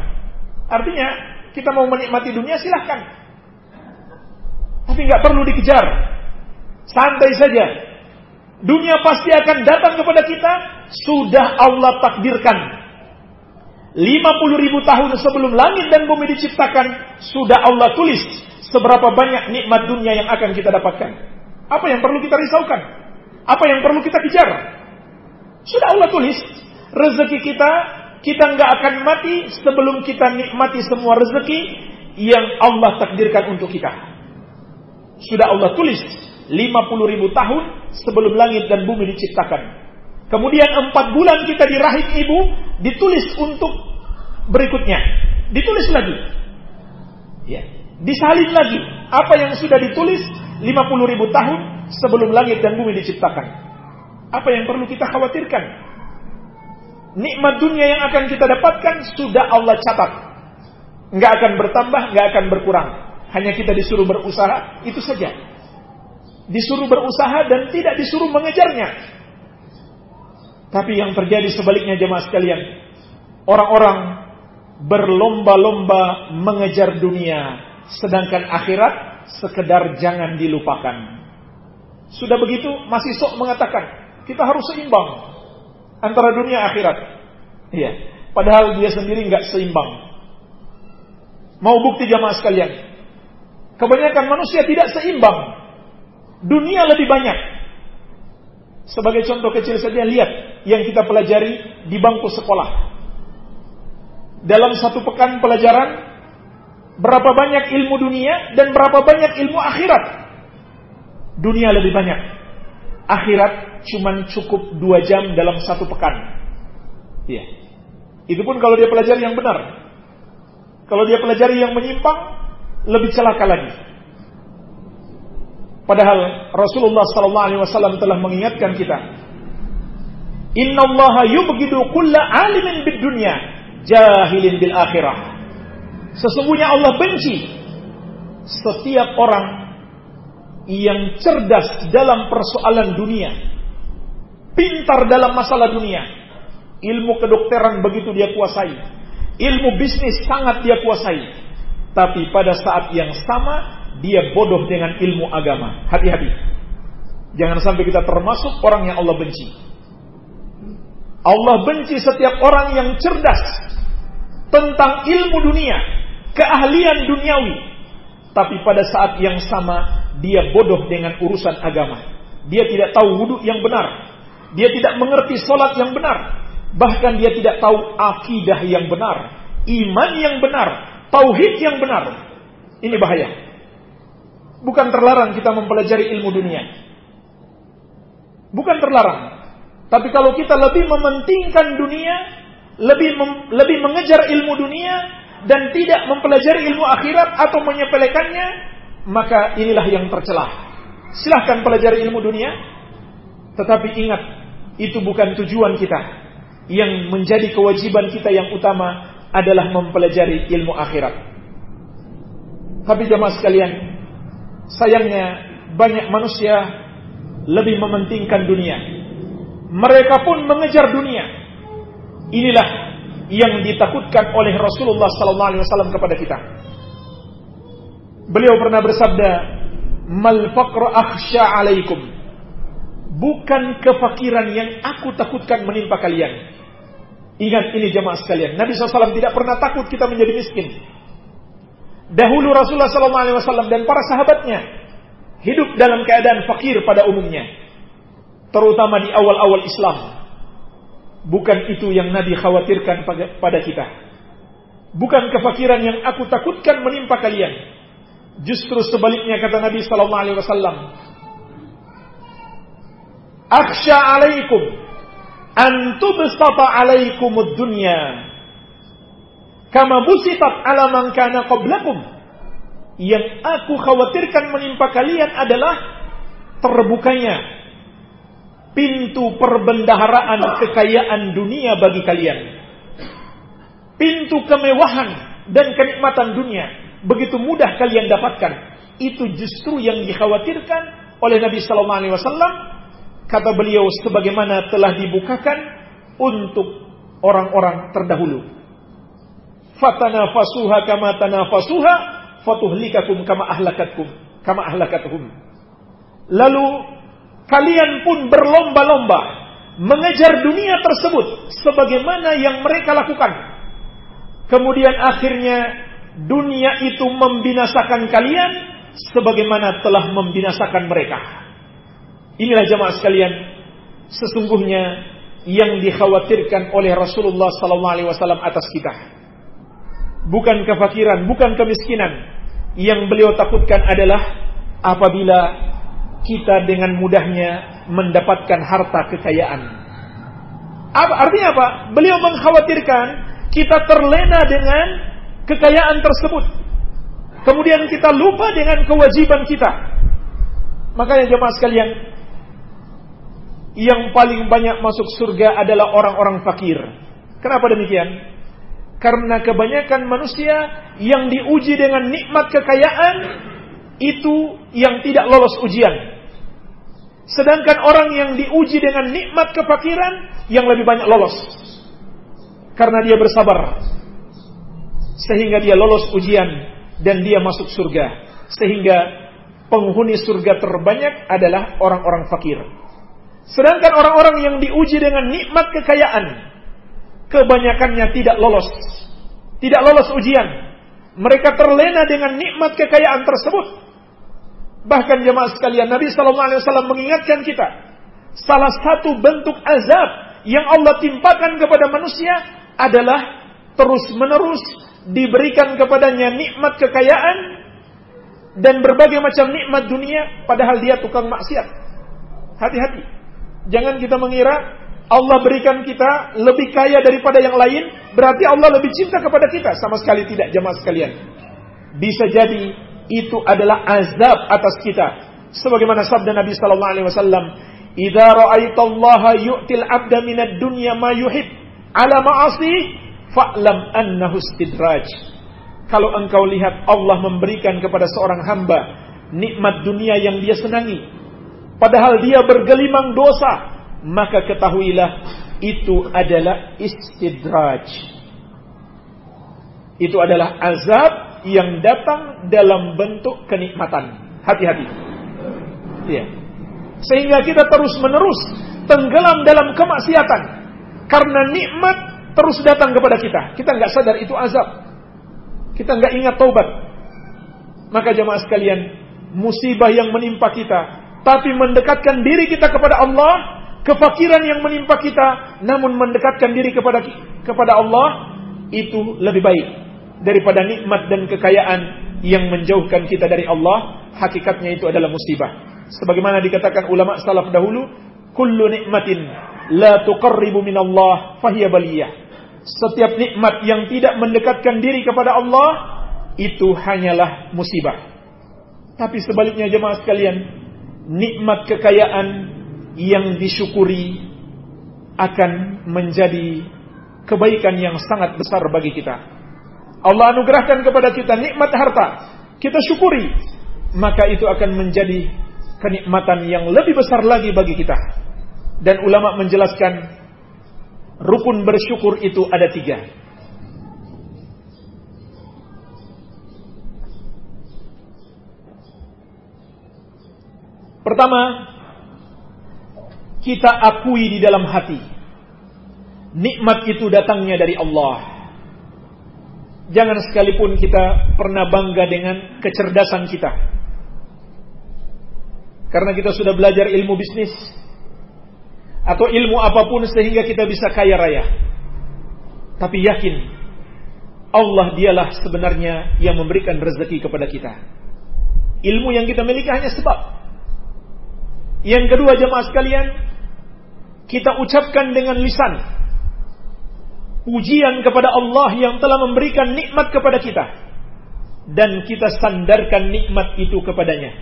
Speaker 1: Artinya, kita mau menikmati dunia silahkan. Tapi nggak perlu dikejar. Santai saja. Dunia pasti akan datang kepada kita. Sudah Allah takdirkan. 50 ribu tahun sebelum langit dan bumi diciptakan. Sudah Allah tulis. Seberapa banyak nikmat dunia yang akan kita dapatkan. Apa yang perlu kita risaukan? Apa yang perlu kita kejar? Sudah Allah tulis rezeki kita, kita nggak akan mati sebelum kita nikmati semua rezeki yang Allah takdirkan untuk kita. Sudah Allah tulis 50 ribu tahun sebelum langit dan bumi diciptakan. Kemudian empat bulan kita di rahim ibu ditulis untuk berikutnya. Ditulis lagi. Ya. Disalin lagi. Apa yang sudah ditulis 50 ribu tahun sebelum langit dan bumi diciptakan. Apa yang perlu kita khawatirkan? nikmat dunia yang akan kita dapatkan sudah Allah catat. Nggak akan bertambah, nggak akan berkurang. Hanya kita disuruh berusaha, itu saja. Disuruh berusaha dan tidak disuruh mengejarnya. Tapi yang terjadi sebaliknya jemaah sekalian. Orang-orang berlomba-lomba mengejar dunia. Sedangkan akhirat sekedar jangan dilupakan. Sudah begitu masih sok mengatakan kita harus seimbang antara dunia akhirat. Iya. Padahal dia sendiri nggak seimbang. Mau bukti jamaah sekalian? Kebanyakan manusia tidak seimbang. Dunia lebih banyak. Sebagai contoh kecil saja lihat yang kita pelajari di bangku sekolah. Dalam satu pekan pelajaran berapa banyak ilmu dunia dan berapa banyak ilmu akhirat. Dunia lebih banyak. Akhirat cuman cukup dua jam dalam satu pekan. Iya. Itu pun kalau dia pelajari yang benar. Kalau dia pelajari yang menyimpang, lebih celaka lagi. Padahal Rasulullah sallallahu alaihi wasallam telah mengingatkan kita. Inna Allah yubghidu kulla alimin bid dunya jahilin bil akhirah. Sesungguhnya Allah benci setiap orang yang cerdas dalam persoalan dunia, pintar dalam masalah dunia, ilmu kedokteran begitu dia kuasai, ilmu bisnis sangat dia kuasai, tapi pada saat yang sama dia bodoh dengan ilmu agama. Hati-hati. Jangan sampai kita termasuk orang yang Allah benci. Allah benci setiap orang yang cerdas tentang ilmu dunia, keahlian duniawi. Tapi pada saat yang sama dia bodoh dengan urusan agama. Dia tidak tahu wudhu yang benar. Dia tidak mengerti solat yang benar. Bahkan dia tidak tahu akidah yang benar. Iman yang benar. Tauhid yang benar. Ini bahaya. Bukan terlarang kita mempelajari ilmu dunia. Bukan terlarang. Tapi kalau kita lebih mementingkan dunia, lebih mem, lebih mengejar ilmu dunia dan tidak mempelajari ilmu akhirat atau menyepelekannya, maka inilah yang tercelah. Silahkan pelajari ilmu dunia, tetapi ingat itu bukan tujuan kita. Yang menjadi kewajiban kita yang utama adalah mempelajari ilmu akhirat. Tapi jemaah sekalian, Sayangnya banyak manusia lebih mementingkan dunia. Mereka pun mengejar dunia. Inilah yang ditakutkan oleh Rasulullah sallallahu alaihi wasallam kepada kita. Beliau pernah bersabda, "Mal faqra akhsha 'alaikum." Bukan kefakiran yang aku takutkan menimpa kalian. Ingat ini jemaah sekalian, Nabi SAW tidak pernah takut kita menjadi miskin. Dahulu Rasulullah SAW dan para sahabatnya hidup dalam keadaan fakir pada umumnya, terutama di awal-awal Islam. Bukan itu yang Nabi khawatirkan pada kita. Bukan kefakiran yang aku takutkan menimpa kalian. Justru sebaliknya kata Nabi sallallahu alaihi wasallam, "Akhsha 'alaikum an tubsata 'alaikumud dunya Kama busitat ala man kana qablakum. Yang aku khawatirkan menimpa kalian adalah terbukanya pintu perbendaharaan kekayaan dunia bagi kalian. Pintu kemewahan dan kenikmatan dunia begitu mudah kalian dapatkan. Itu justru yang dikhawatirkan oleh Nabi sallallahu alaihi wasallam kata beliau sebagaimana telah dibukakan untuk orang-orang terdahulu fatanafasuha kama tanafasuha fatuhlikakum kama ahlakatkum kama ahlakatuhum. Lalu kalian pun berlomba-lomba mengejar dunia tersebut sebagaimana yang mereka lakukan. Kemudian akhirnya dunia itu membinasakan kalian sebagaimana telah membinasakan mereka. Inilah jemaah sekalian sesungguhnya yang dikhawatirkan oleh Rasulullah wasallam atas kita bukan kefakiran, bukan kemiskinan. Yang beliau takutkan adalah apabila kita dengan mudahnya mendapatkan harta kekayaan. Apa, artinya apa? Beliau mengkhawatirkan kita terlena dengan kekayaan tersebut. Kemudian kita lupa dengan kewajiban kita. Makanya jemaah sekalian, yang paling banyak masuk surga adalah orang-orang fakir. Kenapa demikian? Karena kebanyakan manusia yang diuji dengan nikmat kekayaan itu yang tidak lolos ujian. Sedangkan orang yang diuji dengan nikmat kefakiran yang lebih banyak lolos. Karena dia bersabar. Sehingga dia lolos ujian dan dia masuk surga. Sehingga penghuni surga terbanyak adalah orang-orang fakir. Sedangkan orang-orang yang diuji dengan nikmat kekayaan kebanyakannya tidak lolos. Tidak lolos ujian. Mereka terlena dengan nikmat kekayaan tersebut. Bahkan jemaah sekalian, Nabi Shallallahu Alaihi Wasallam mengingatkan kita, salah satu bentuk azab yang Allah timpakan kepada manusia adalah terus menerus diberikan kepadanya nikmat kekayaan dan berbagai macam nikmat dunia, padahal dia tukang maksiat. Hati-hati, jangan kita mengira Allah berikan kita lebih kaya daripada yang lain, berarti Allah lebih cinta kepada kita. Sama sekali tidak jemaah sekalian. Bisa jadi itu adalah azab atas kita. Sebagaimana sabda Nabi sallallahu alaihi wasallam, "Idza ra'aitallaha yu'til 'abda minad dunya ma yuhib 'ala ma'asi, fa'lam annahu istidraj." Kalau engkau lihat Allah memberikan kepada seorang hamba nikmat dunia yang dia senangi, padahal dia bergelimang dosa, maka ketahuilah itu adalah istidraj. Itu adalah azab yang datang dalam bentuk kenikmatan. Hati-hati. Ya. Sehingga kita terus-menerus tenggelam dalam kemaksiatan karena nikmat terus datang kepada kita. Kita nggak sadar itu azab. Kita nggak ingat taubat. Maka jemaah sekalian, musibah yang menimpa kita, tapi mendekatkan diri kita kepada Allah, kefakiran yang menimpa kita, namun mendekatkan diri kepada kepada Allah, itu lebih baik daripada nikmat dan kekayaan yang menjauhkan kita dari Allah. Hakikatnya itu adalah musibah. Sebagaimana dikatakan ulama salaf dahulu, kullu nikmatin la tuqarribu min Allah fahiya baliyah setiap nikmat yang tidak mendekatkan diri kepada Allah itu hanyalah musibah. Tapi sebaliknya jemaah sekalian, nikmat kekayaan yang disyukuri akan menjadi kebaikan yang sangat besar bagi kita. Allah anugerahkan kepada kita nikmat harta, kita syukuri, maka itu akan menjadi kenikmatan yang lebih besar lagi bagi kita. Dan ulama menjelaskan Rukun bersyukur itu ada tiga. Pertama, kita akui di dalam hati. Nikmat itu datangnya dari Allah. Jangan sekalipun kita pernah bangga dengan kecerdasan kita. Karena kita sudah belajar ilmu bisnis, atau ilmu apa pun sehingga kita bisa kaya raya. Tapi yakin Allah dialah sebenarnya yang memberikan rezeki kepada kita. Ilmu yang kita miliki hanya sebab. Yang kedua jemaah sekalian, kita ucapkan dengan lisan pujian kepada Allah yang telah memberikan nikmat kepada kita dan kita sandarkan nikmat itu kepadanya.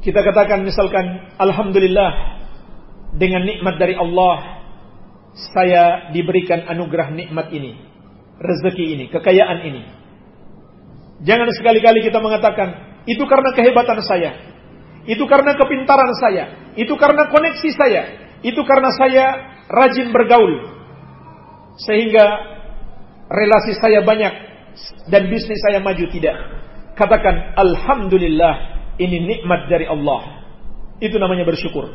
Speaker 1: Kita katakan misalkan Alhamdulillah dengan nikmat dari Allah saya diberikan anugerah nikmat ini, rezeki ini, kekayaan ini. Jangan sekali-kali kita mengatakan itu karena kehebatan saya, itu karena kepintaran saya, itu karena koneksi saya, itu karena saya rajin bergaul sehingga relasi saya banyak dan bisnis saya maju tidak. Katakan alhamdulillah ini nikmat dari Allah. Itu namanya bersyukur.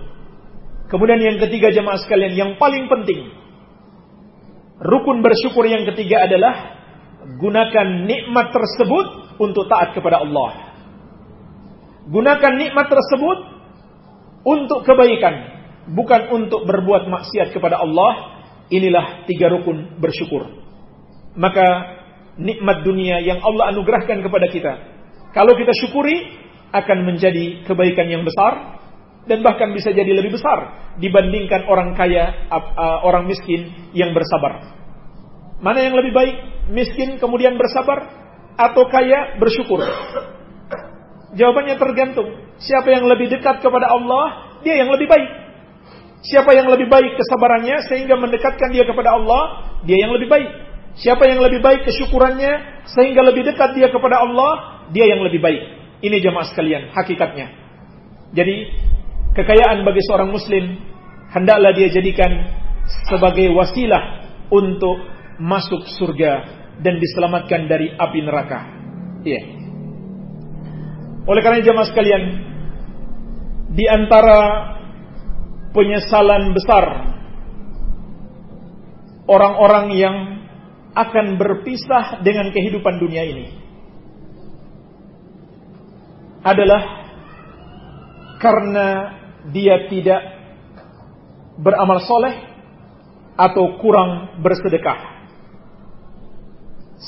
Speaker 1: Kemudian yang ketiga jemaah sekalian yang paling penting. Rukun bersyukur yang ketiga adalah gunakan nikmat tersebut untuk taat kepada Allah. Gunakan nikmat tersebut untuk kebaikan, bukan untuk berbuat maksiat kepada Allah. Inilah tiga rukun bersyukur. Maka nikmat dunia yang Allah anugerahkan kepada kita, kalau kita syukuri, akan menjadi kebaikan yang besar dan bahkan bisa jadi lebih besar dibandingkan orang kaya orang miskin yang bersabar. Mana yang lebih baik? Miskin kemudian bersabar atau kaya bersyukur? Jawabannya tergantung. Siapa yang lebih dekat kepada Allah, dia yang lebih baik. Siapa yang lebih baik kesabarannya sehingga mendekatkan dia kepada Allah, dia yang lebih baik. Siapa yang lebih baik kesyukurannya sehingga lebih dekat dia kepada Allah, dia yang lebih baik. Ini jemaah sekalian, hakikatnya. Jadi, kekayaan bagi seorang muslim hendaklah dia jadikan sebagai wasilah untuk masuk surga dan diselamatkan dari api neraka. Iya. Oleh karena jemaah sekalian, di antara penyesalan besar orang-orang yang akan berpisah dengan kehidupan dunia ini adalah karena dia tidak beramal soleh atau kurang bersedekah.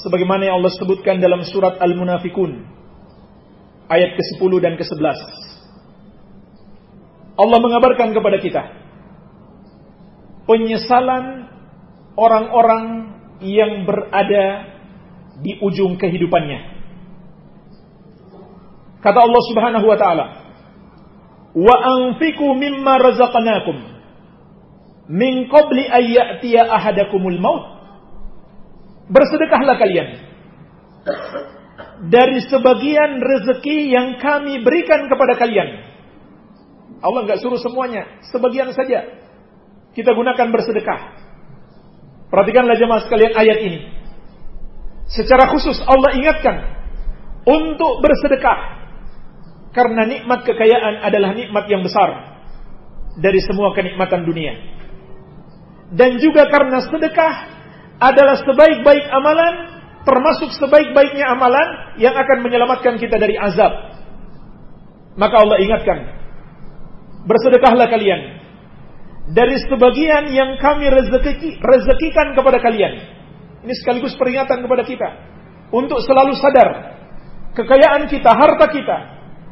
Speaker 1: Sebagaimana yang Allah sebutkan dalam surat Al-Munafikun ayat ke-10 dan ke-11. Allah mengabarkan kepada kita penyesalan orang-orang yang berada di ujung kehidupannya. Kata Allah Subhanahu wa taala, "Wa anfiqu mimma razaqnakum min qabli an ahadakumul maut." Bersedekahlah kalian dari sebagian rezeki yang kami berikan kepada kalian. Allah nggak suruh semuanya, sebagian saja. Kita gunakan bersedekah. Perhatikanlah jemaah sekalian ayat ini. Secara khusus Allah ingatkan untuk bersedekah karena nikmat kekayaan adalah nikmat yang besar dari semua kenikmatan dunia. Dan juga karena sedekah adalah sebaik-baik amalan, termasuk sebaik-baiknya amalan yang akan menyelamatkan kita dari azab. Maka Allah ingatkan, bersedekahlah kalian dari sebagian yang kami rezeki, rezekikan kepada kalian. Ini sekaligus peringatan kepada kita untuk selalu sadar kekayaan kita, harta kita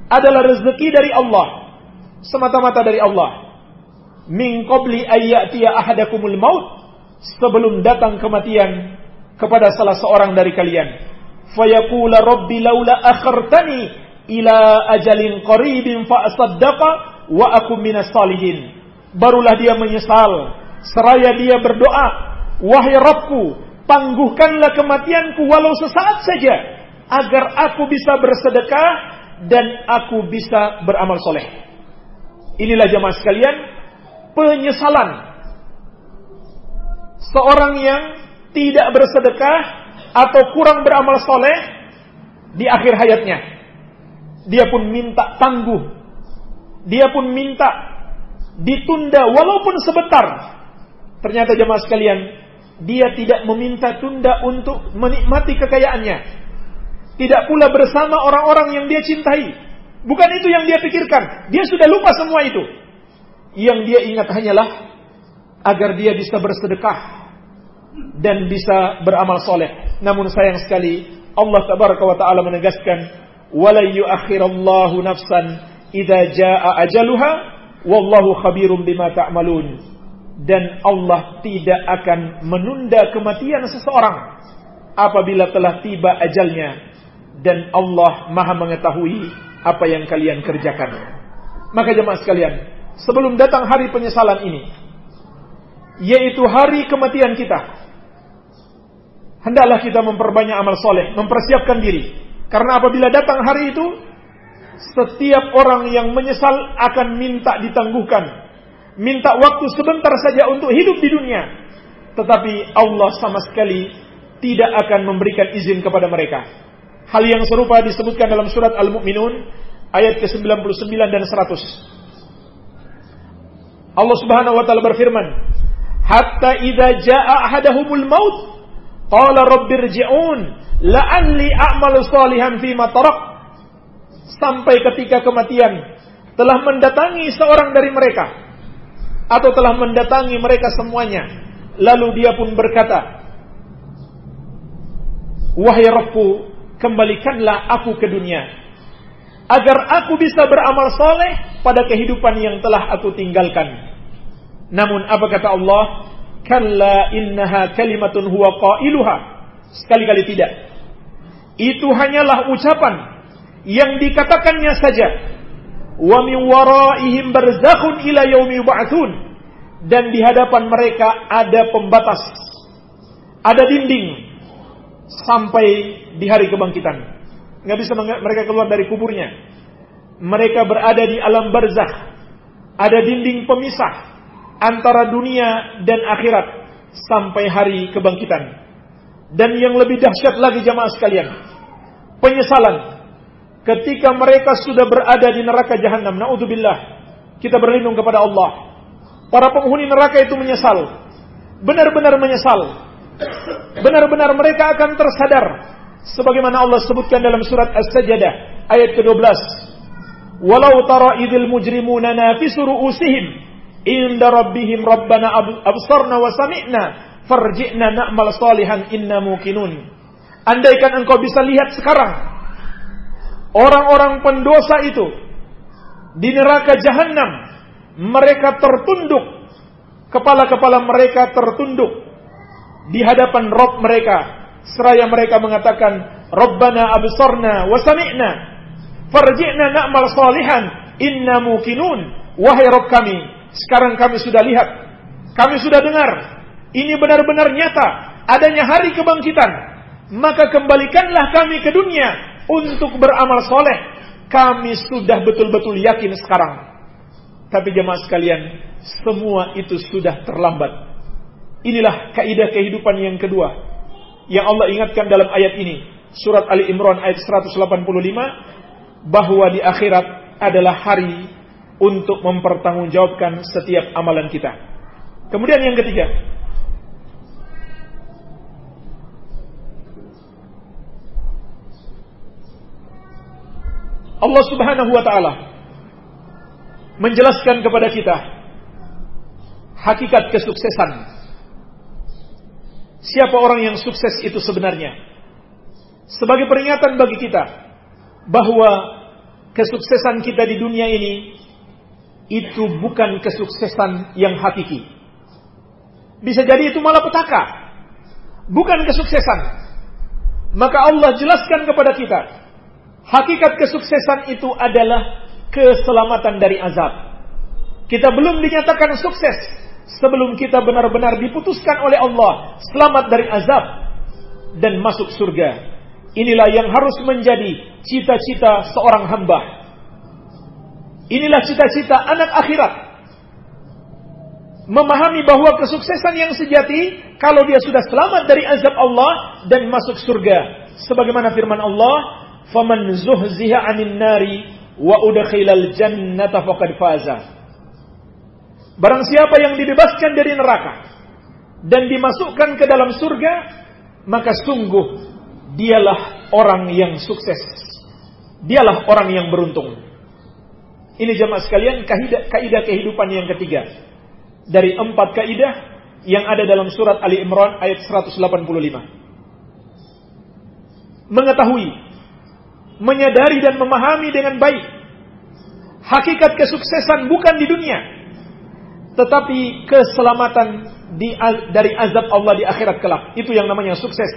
Speaker 1: adalah rezeki dari Allah. Semata-mata dari Allah. Min qabli ayyatiya ahadakumul maut. Sebelum datang kematian kepada salah seorang dari kalian. Fayaqula rabbi laula akhartani ila ajalin qaribin fa asaddaqa wa akum minas salihin. Barulah dia menyesal. Seraya dia berdoa. Wahai Rabbku, tangguhkanlah kematianku walau sesaat saja. Agar aku bisa bersedekah dan aku bisa beramal soleh. Inilah jamaah sekalian, penyesalan seorang yang tidak bersedekah atau kurang beramal soleh di akhir hayatnya. Dia pun minta tangguh. Dia pun minta ditunda walaupun sebentar. Ternyata jemaah sekalian, dia tidak meminta tunda untuk menikmati kekayaannya tidak pula bersama orang-orang yang dia cintai. Bukan itu yang dia pikirkan. Dia sudah lupa semua itu. Yang dia ingat hanyalah agar dia bisa bersedekah dan bisa beramal soleh. Namun sayang sekali Allah tabaraka wa taala menegaskan, "Wala nafsan idza jaa ajaluha wallahu khabirum bima ta'malun." Dan Allah tidak akan menunda kematian seseorang apabila telah tiba ajalnya dan Allah Maha mengetahui apa yang kalian kerjakan. Maka jemaah sekalian, sebelum datang hari penyesalan ini, yaitu hari kematian kita, hendaklah kita memperbanyak amal soleh, mempersiapkan diri. Karena apabila datang hari itu, setiap orang yang menyesal akan minta ditangguhkan, minta waktu sebentar saja untuk hidup di dunia. Tetapi Allah sama sekali tidak akan memberikan izin kepada mereka Hal yang serupa disebutkan dalam surat Al-Mu'minun ayat ke-99 dan 100. Allah Subhanahu wa taala berfirman, "Hatta idza jaa ahadahumul maut, qala rabbirji'un la'alli a'malu salihan fima tarak." Sampai ketika kematian telah mendatangi seorang dari mereka atau telah mendatangi mereka semuanya, lalu dia pun berkata, "Wahai Rabbku, kembalikanlah aku ke dunia agar aku bisa beramal soleh pada kehidupan yang telah aku tinggalkan. Namun apa kata Allah? Kalla innaha kalimatun huwa qailuha. Sekali-kali tidak. Itu hanyalah ucapan yang dikatakannya saja. Wa min waraihim barzakhun ila yaumi yub'atsun. Dan di hadapan mereka ada pembatas. Ada dinding sampai di hari kebangkitan. Nggak bisa mereka keluar dari kuburnya. Mereka berada di alam barzah. Ada dinding pemisah antara dunia dan akhirat sampai hari kebangkitan. Dan yang lebih dahsyat lagi jamaah sekalian, penyesalan ketika mereka sudah berada di neraka jahanam. Naudzubillah. Kita berlindung kepada Allah. Para penghuni neraka itu menyesal. Benar-benar menyesal benar-benar mereka akan tersadar sebagaimana Allah sebutkan dalam surat As-Sajdah ayat ke-12 Walau tara idil mujrimuna nafisu ru'usihim inda rabbihim rabbana absarna wa sami'na farji'na na'mal salihan inna mukinun Andaikan engkau bisa lihat sekarang orang-orang pendosa itu di neraka jahanam mereka tertunduk, kepala-kepala mereka tertunduk di hadapan Rob mereka. Seraya mereka mengatakan, Rabbana absarna wa sami'na, farji'na na'mal salihan, inna mukinun. Wahai Rob kami, sekarang kami sudah lihat, kami sudah dengar, ini benar-benar nyata, adanya hari kebangkitan. Maka kembalikanlah kami ke dunia untuk beramal soleh. Kami sudah betul-betul yakin sekarang tapi jemaah sekalian, semua itu sudah terlambat. Inilah kaidah kehidupan yang kedua yang Allah ingatkan dalam ayat ini. Surat Ali Imran ayat 185 bahwa di akhirat adalah hari untuk mempertanggungjawabkan setiap amalan kita. Kemudian yang ketiga, Allah Subhanahu wa taala menjelaskan kepada kita hakikat kesuksesan. Siapa orang yang sukses itu sebenarnya? Sebagai peringatan bagi kita bahwa kesuksesan kita di dunia ini itu bukan kesuksesan yang hakiki. Bisa jadi itu malah petaka. Bukan kesuksesan. Maka Allah jelaskan kepada kita, hakikat kesuksesan itu adalah keselamatan dari azab. Kita belum dinyatakan sukses sebelum kita benar-benar diputuskan oleh Allah selamat dari azab dan masuk surga. Inilah yang harus menjadi cita-cita seorang hamba. Inilah cita-cita anak akhirat. Memahami bahwa kesuksesan yang sejati kalau dia sudah selamat dari azab Allah dan masuk surga. Sebagaimana firman Allah, "Faman zuhziha 'anil nari wa udkhilal jannata faqad. Barang siapa yang dibebaskan dari neraka dan dimasukkan ke dalam surga, maka sungguh dialah orang yang sukses. Dialah orang yang beruntung. Ini jemaah sekalian kaidah, kaidah kehidupan yang ketiga. Dari empat kaidah yang ada dalam surat Ali Imran ayat 185. Mengetahui menyadari dan memahami dengan baik hakikat kesuksesan bukan di dunia tetapi keselamatan di, dari azab Allah di akhirat kelak itu yang namanya sukses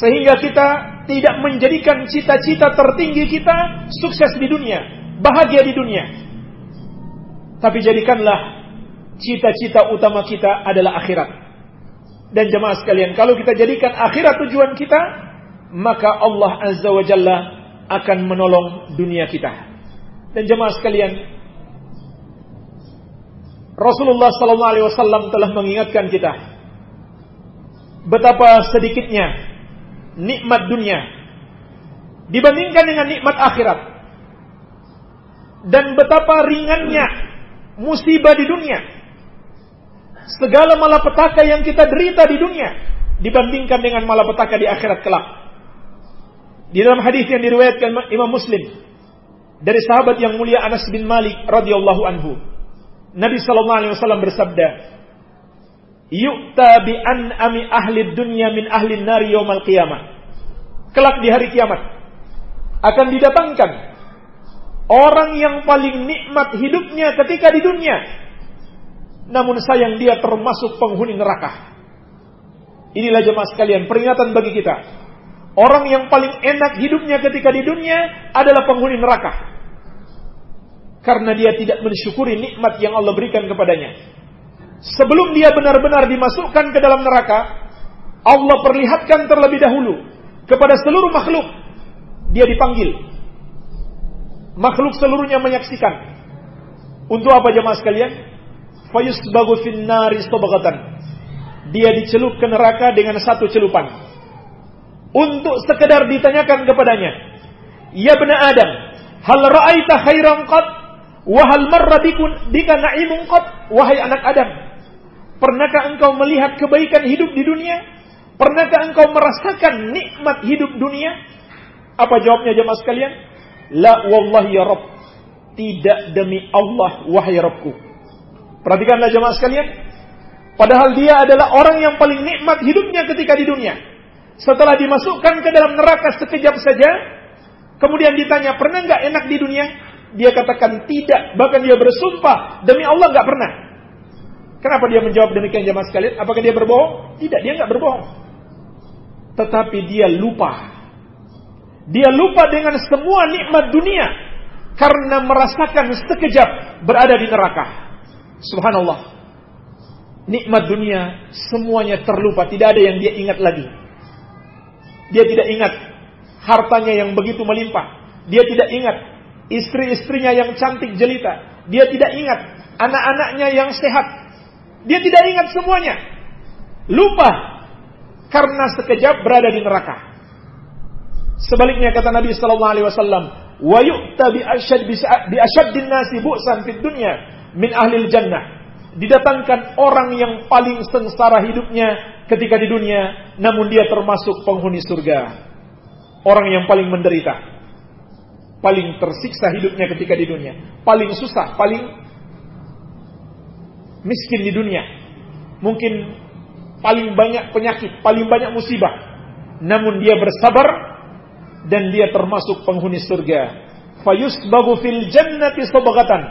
Speaker 1: sehingga kita tidak menjadikan cita-cita tertinggi kita sukses di dunia bahagia di dunia tapi jadikanlah cita-cita utama kita adalah akhirat dan jemaah sekalian kalau kita jadikan akhirat tujuan kita maka Allah Azza wa Jalla akan menolong dunia kita. Dan jemaah sekalian, Rasulullah sallallahu alaihi wasallam telah mengingatkan kita betapa sedikitnya nikmat dunia dibandingkan dengan nikmat akhirat. Dan betapa ringannya musibah di dunia. Segala malapetaka yang kita derita di dunia dibandingkan dengan malapetaka di akhirat kelak. Di dalam hadis yang diriwayatkan Imam Muslim dari sahabat yang mulia Anas bin Malik radhiyallahu anhu, Nabi sallallahu alaihi wasallam bersabda, "Yu'ta bi ami ahli dunya min ahli nari yaumal qiyamah." Kelak di hari kiamat akan didatangkan orang yang paling nikmat hidupnya ketika di dunia. Namun sayang dia termasuk penghuni neraka. Inilah jemaah sekalian peringatan bagi kita Orang yang paling enak hidupnya ketika di dunia adalah penghuni neraka. Karena dia tidak mensyukuri nikmat yang Allah berikan kepadanya. Sebelum dia benar-benar dimasukkan ke dalam neraka, Allah perlihatkan terlebih dahulu kepada seluruh makhluk. Dia dipanggil. Makhluk seluruhnya menyaksikan. Untuk apa jemaah sekalian? Fayusbagu finnari Dia dicelup ke neraka dengan satu celupan untuk sekedar ditanyakan kepadanya, "Ya bena Adam, hal ra'aita khairan qad wa hal marra bikun bika na'imun qad?" Wahai anak Adam, pernahkah engkau melihat kebaikan hidup di dunia? Pernahkah engkau merasakan nikmat hidup dunia? Apa jawabnya jemaah sekalian? La wallahi ya Rabb. Tidak demi Allah wahai Rabbku. Perhatikanlah jemaah sekalian. Padahal dia adalah orang yang paling nikmat hidupnya ketika di dunia setelah dimasukkan ke dalam neraka sekejap saja, kemudian ditanya, pernah nggak enak di dunia? Dia katakan tidak, bahkan dia bersumpah demi Allah nggak pernah. Kenapa dia menjawab demikian jemaah sekalian? Apakah dia berbohong? Tidak, dia nggak berbohong. Tetapi dia lupa. Dia lupa dengan semua nikmat dunia karena merasakan sekejap berada di neraka. Subhanallah. Nikmat dunia semuanya terlupa, tidak ada yang dia ingat lagi. Dia tidak ingat hartanya yang begitu melimpah. Dia tidak ingat istri-istrinya yang cantik jelita. Dia tidak ingat anak-anaknya yang sehat. Dia tidak ingat semuanya. Lupa karena sekejap berada di neraka. Sebaliknya kata Nabi sallallahu alaihi wasallam, "Wa yu'ta bi asyad bi asyaddin nasi bu'san fid dunya min ahli jannah." Didatangkan orang yang paling sengsara hidupnya ketika di dunia, namun dia termasuk penghuni surga. Orang yang paling menderita paling tersiksa hidupnya ketika di dunia, paling susah, paling miskin di dunia. Mungkin paling banyak penyakit, paling banyak musibah. Namun dia bersabar dan dia termasuk penghuni surga. Fayusbagu fil jannati sabagatan.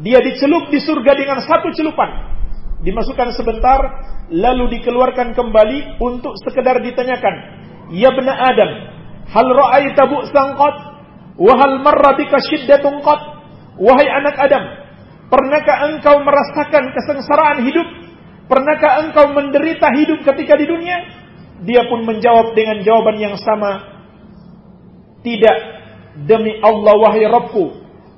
Speaker 1: Dia dicelup di surga dengan satu celupan. Dimasukkan sebentar lalu dikeluarkan kembali untuk sekedar ditanyakan, "Ya benar Adam, hal ra'aita bu'san qad?" Wahal marra bika qad? Wahai anak Adam, pernahkah engkau merasakan kesengsaraan hidup? Pernahkah engkau menderita hidup ketika di dunia? Dia pun menjawab dengan jawaban yang sama. Tidak, demi Allah wahai Rabbku,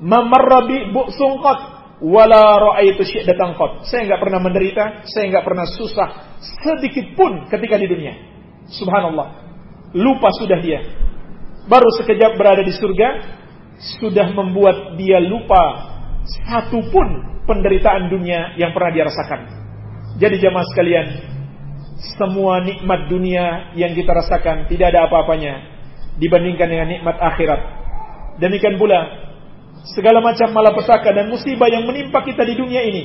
Speaker 1: mamarra bi bu'sun qad wala ra'aitu syiddatan qad. Saya enggak pernah menderita, saya enggak pernah susah sedikit pun ketika di dunia. Subhanallah. Lupa sudah dia baru sekejap berada di surga sudah membuat dia lupa satu pun penderitaan dunia yang pernah dia rasakan. Jadi jamaah sekalian, semua nikmat dunia yang kita rasakan tidak ada apa-apanya dibandingkan dengan nikmat akhirat. Demikian pula segala macam malapetaka dan musibah yang menimpa kita di dunia ini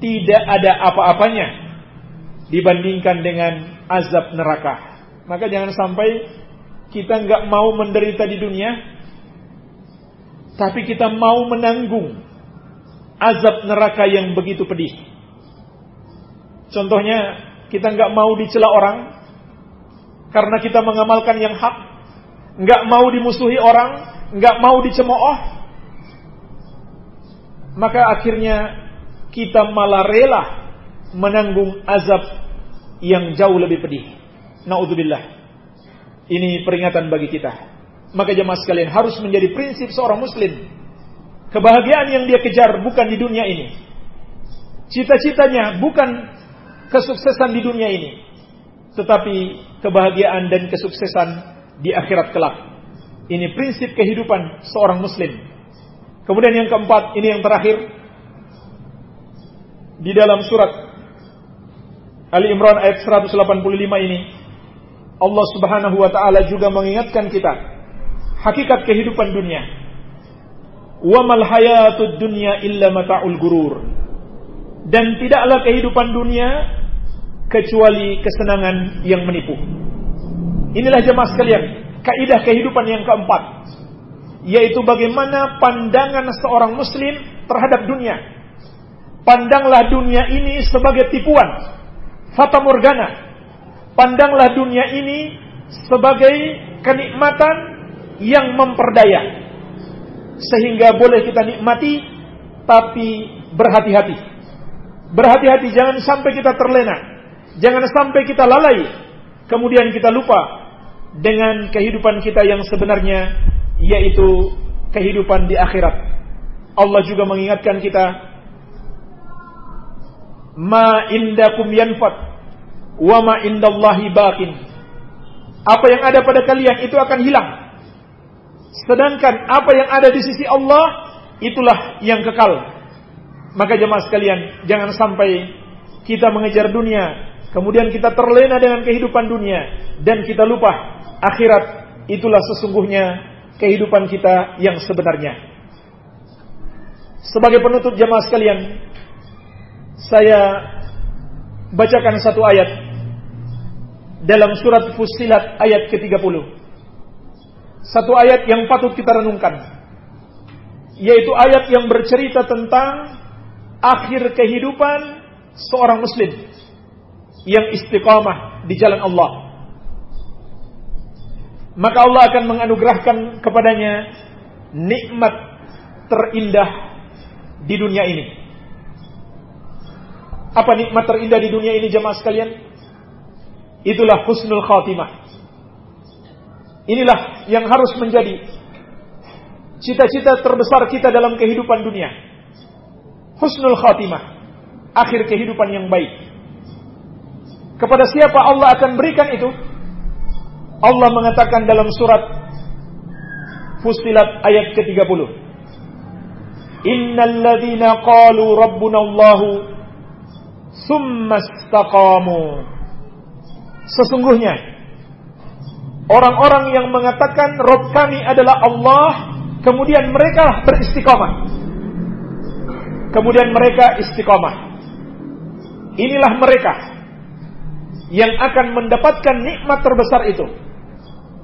Speaker 1: tidak ada apa-apanya dibandingkan dengan azab neraka. Maka jangan sampai kita nggak mau menderita di dunia, tapi kita mau menanggung azab neraka yang begitu pedih. Contohnya, kita nggak mau dicela orang karena kita mengamalkan yang hak, nggak mau dimusuhi orang, nggak mau dicemooh, maka akhirnya kita malah rela menanggung azab yang jauh lebih pedih. Naudzubillah. Ini peringatan bagi kita. Maka jemaah sekalian harus menjadi prinsip seorang muslim. Kebahagiaan yang dia kejar bukan di dunia ini. Cita-citanya bukan kesuksesan di dunia ini. Tetapi kebahagiaan dan kesuksesan di akhirat kelak. Ini prinsip kehidupan seorang muslim. Kemudian yang keempat, ini yang terakhir. Di dalam surat Ali Imran ayat 185 ini Allah Subhanahu wa taala juga mengingatkan kita hakikat kehidupan dunia. Wa mal hayatud dunya illa mata'ul gurur. Dan tidaklah kehidupan dunia kecuali kesenangan yang menipu. Inilah jemaah sekalian, kaidah kehidupan yang keempat, yaitu bagaimana pandangan seorang muslim terhadap dunia. Pandanglah dunia ini sebagai tipuan, fata morgana, Pandanglah dunia ini sebagai kenikmatan yang memperdaya. Sehingga boleh kita nikmati, tapi berhati-hati. Berhati-hati, jangan sampai kita terlena. Jangan sampai kita lalai. Kemudian kita lupa dengan kehidupan kita yang sebenarnya, yaitu kehidupan di akhirat. Allah juga mengingatkan kita, Ma indakum yanfat wa ma indallahi baqin. Apa yang ada pada kalian itu akan hilang. Sedangkan apa yang ada di sisi Allah itulah yang kekal. Maka jemaah sekalian, jangan sampai kita mengejar dunia, kemudian kita terlena dengan kehidupan dunia dan kita lupa akhirat itulah sesungguhnya kehidupan kita yang sebenarnya. Sebagai penutup jemaah sekalian, saya bacakan satu ayat dalam surat Fussilat ayat ke-30. Satu ayat yang patut kita renungkan. yaitu ayat yang bercerita tentang akhir kehidupan seorang muslim yang istiqamah di jalan Allah. Maka Allah akan menganugerahkan kepadanya nikmat terindah di dunia ini. Apa nikmat terindah di dunia ini jemaah sekalian? Itulah husnul khatimah. Inilah yang harus menjadi cita-cita terbesar kita dalam kehidupan dunia. Husnul khatimah. Akhir kehidupan yang baik. Kepada siapa Allah akan berikan itu? Allah mengatakan dalam surat Fussilat ayat ke-30. Innal ladzina qalu rabbuna Allah summa istaqamu. Sesungguhnya Orang-orang yang mengatakan Rob kami adalah Allah, kemudian mereka beristiqomah. Kemudian mereka istiqomah. Inilah mereka yang akan mendapatkan nikmat terbesar itu.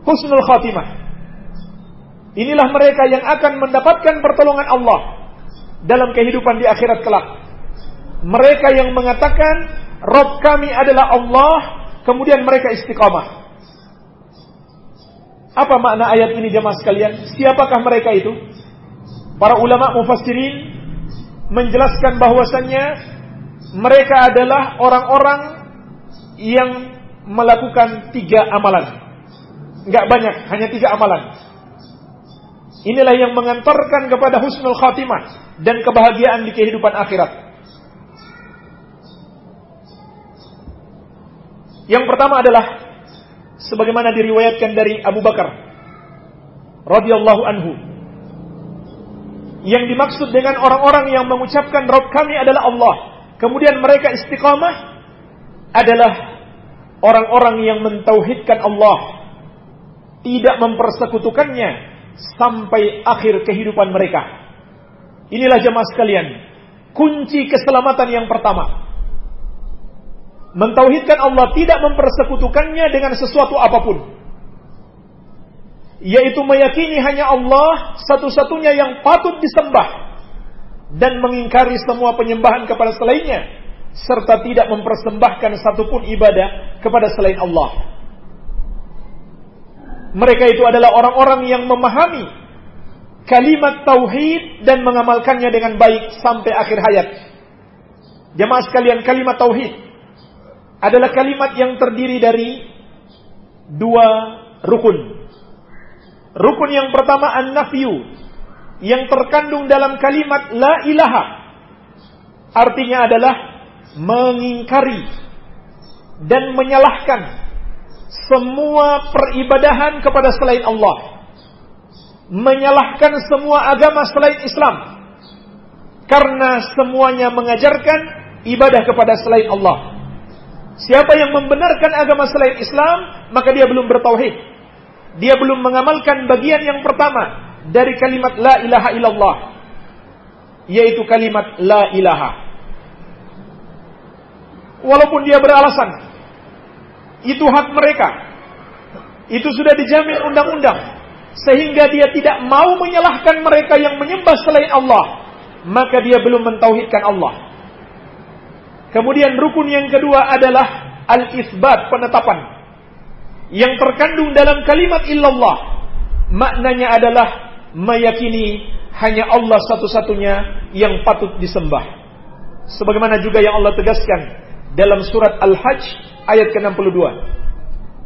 Speaker 1: Husnul khatimah. Inilah mereka yang akan mendapatkan pertolongan Allah dalam kehidupan di akhirat kelak. Mereka yang mengatakan Rob kami adalah Allah, kemudian mereka istiqomah. Apa makna ayat ini jemaah sekalian? Siapakah mereka itu? Para ulama mufassirin menjelaskan bahwasannya mereka adalah orang-orang yang melakukan tiga amalan. Enggak banyak, hanya tiga amalan. Inilah yang mengantarkan kepada husnul khatimah dan kebahagiaan di kehidupan akhirat. Yang pertama adalah sebagaimana diriwayatkan dari Abu Bakar radhiyallahu anhu yang dimaksud dengan orang-orang yang mengucapkan Rabb kami adalah Allah kemudian mereka istiqamah adalah orang-orang yang mentauhidkan Allah tidak mempersekutukannya sampai akhir kehidupan mereka inilah jemaah sekalian kunci keselamatan yang pertama Mentauhidkan Allah tidak mempersekutukannya dengan sesuatu apa pun. Yaitu meyakini hanya Allah satu-satunya yang patut disembah. Dan mengingkari semua penyembahan kepada selainnya. Serta tidak mempersembahkan satupun ibadah kepada selain Allah. Mereka itu adalah orang-orang yang memahami kalimat tauhid dan mengamalkannya dengan baik sampai akhir hayat. Jemaah sekalian, kalimat tauhid adalah kalimat yang terdiri dari dua rukun. Rukun yang pertama an-nafyu yang terkandung dalam kalimat la ilaha. Artinya adalah mengingkari dan menyalahkan semua peribadahan kepada selain Allah. Menyalahkan semua agama selain Islam. Karena semuanya mengajarkan ibadah kepada selain Allah. Siapa yang membenarkan agama selain Islam, maka dia belum bertauhid. Dia belum mengamalkan bagian yang pertama dari kalimat la ilaha illallah, yaitu kalimat la ilaha. Walaupun dia beralasan, itu hak mereka. Itu sudah dijamin undang-undang. Sehingga dia tidak mau menyalahkan mereka yang menyembah selain Allah. Maka dia belum mentauhidkan Allah. Kemudian rukun yang kedua adalah al-isbat, penetapan. Yang terkandung dalam kalimat illallah. Maknanya adalah meyakini hanya Allah satu-satunya yang patut disembah. Sebagaimana juga yang Allah tegaskan dalam surat Al-Hajj ayat ke-62.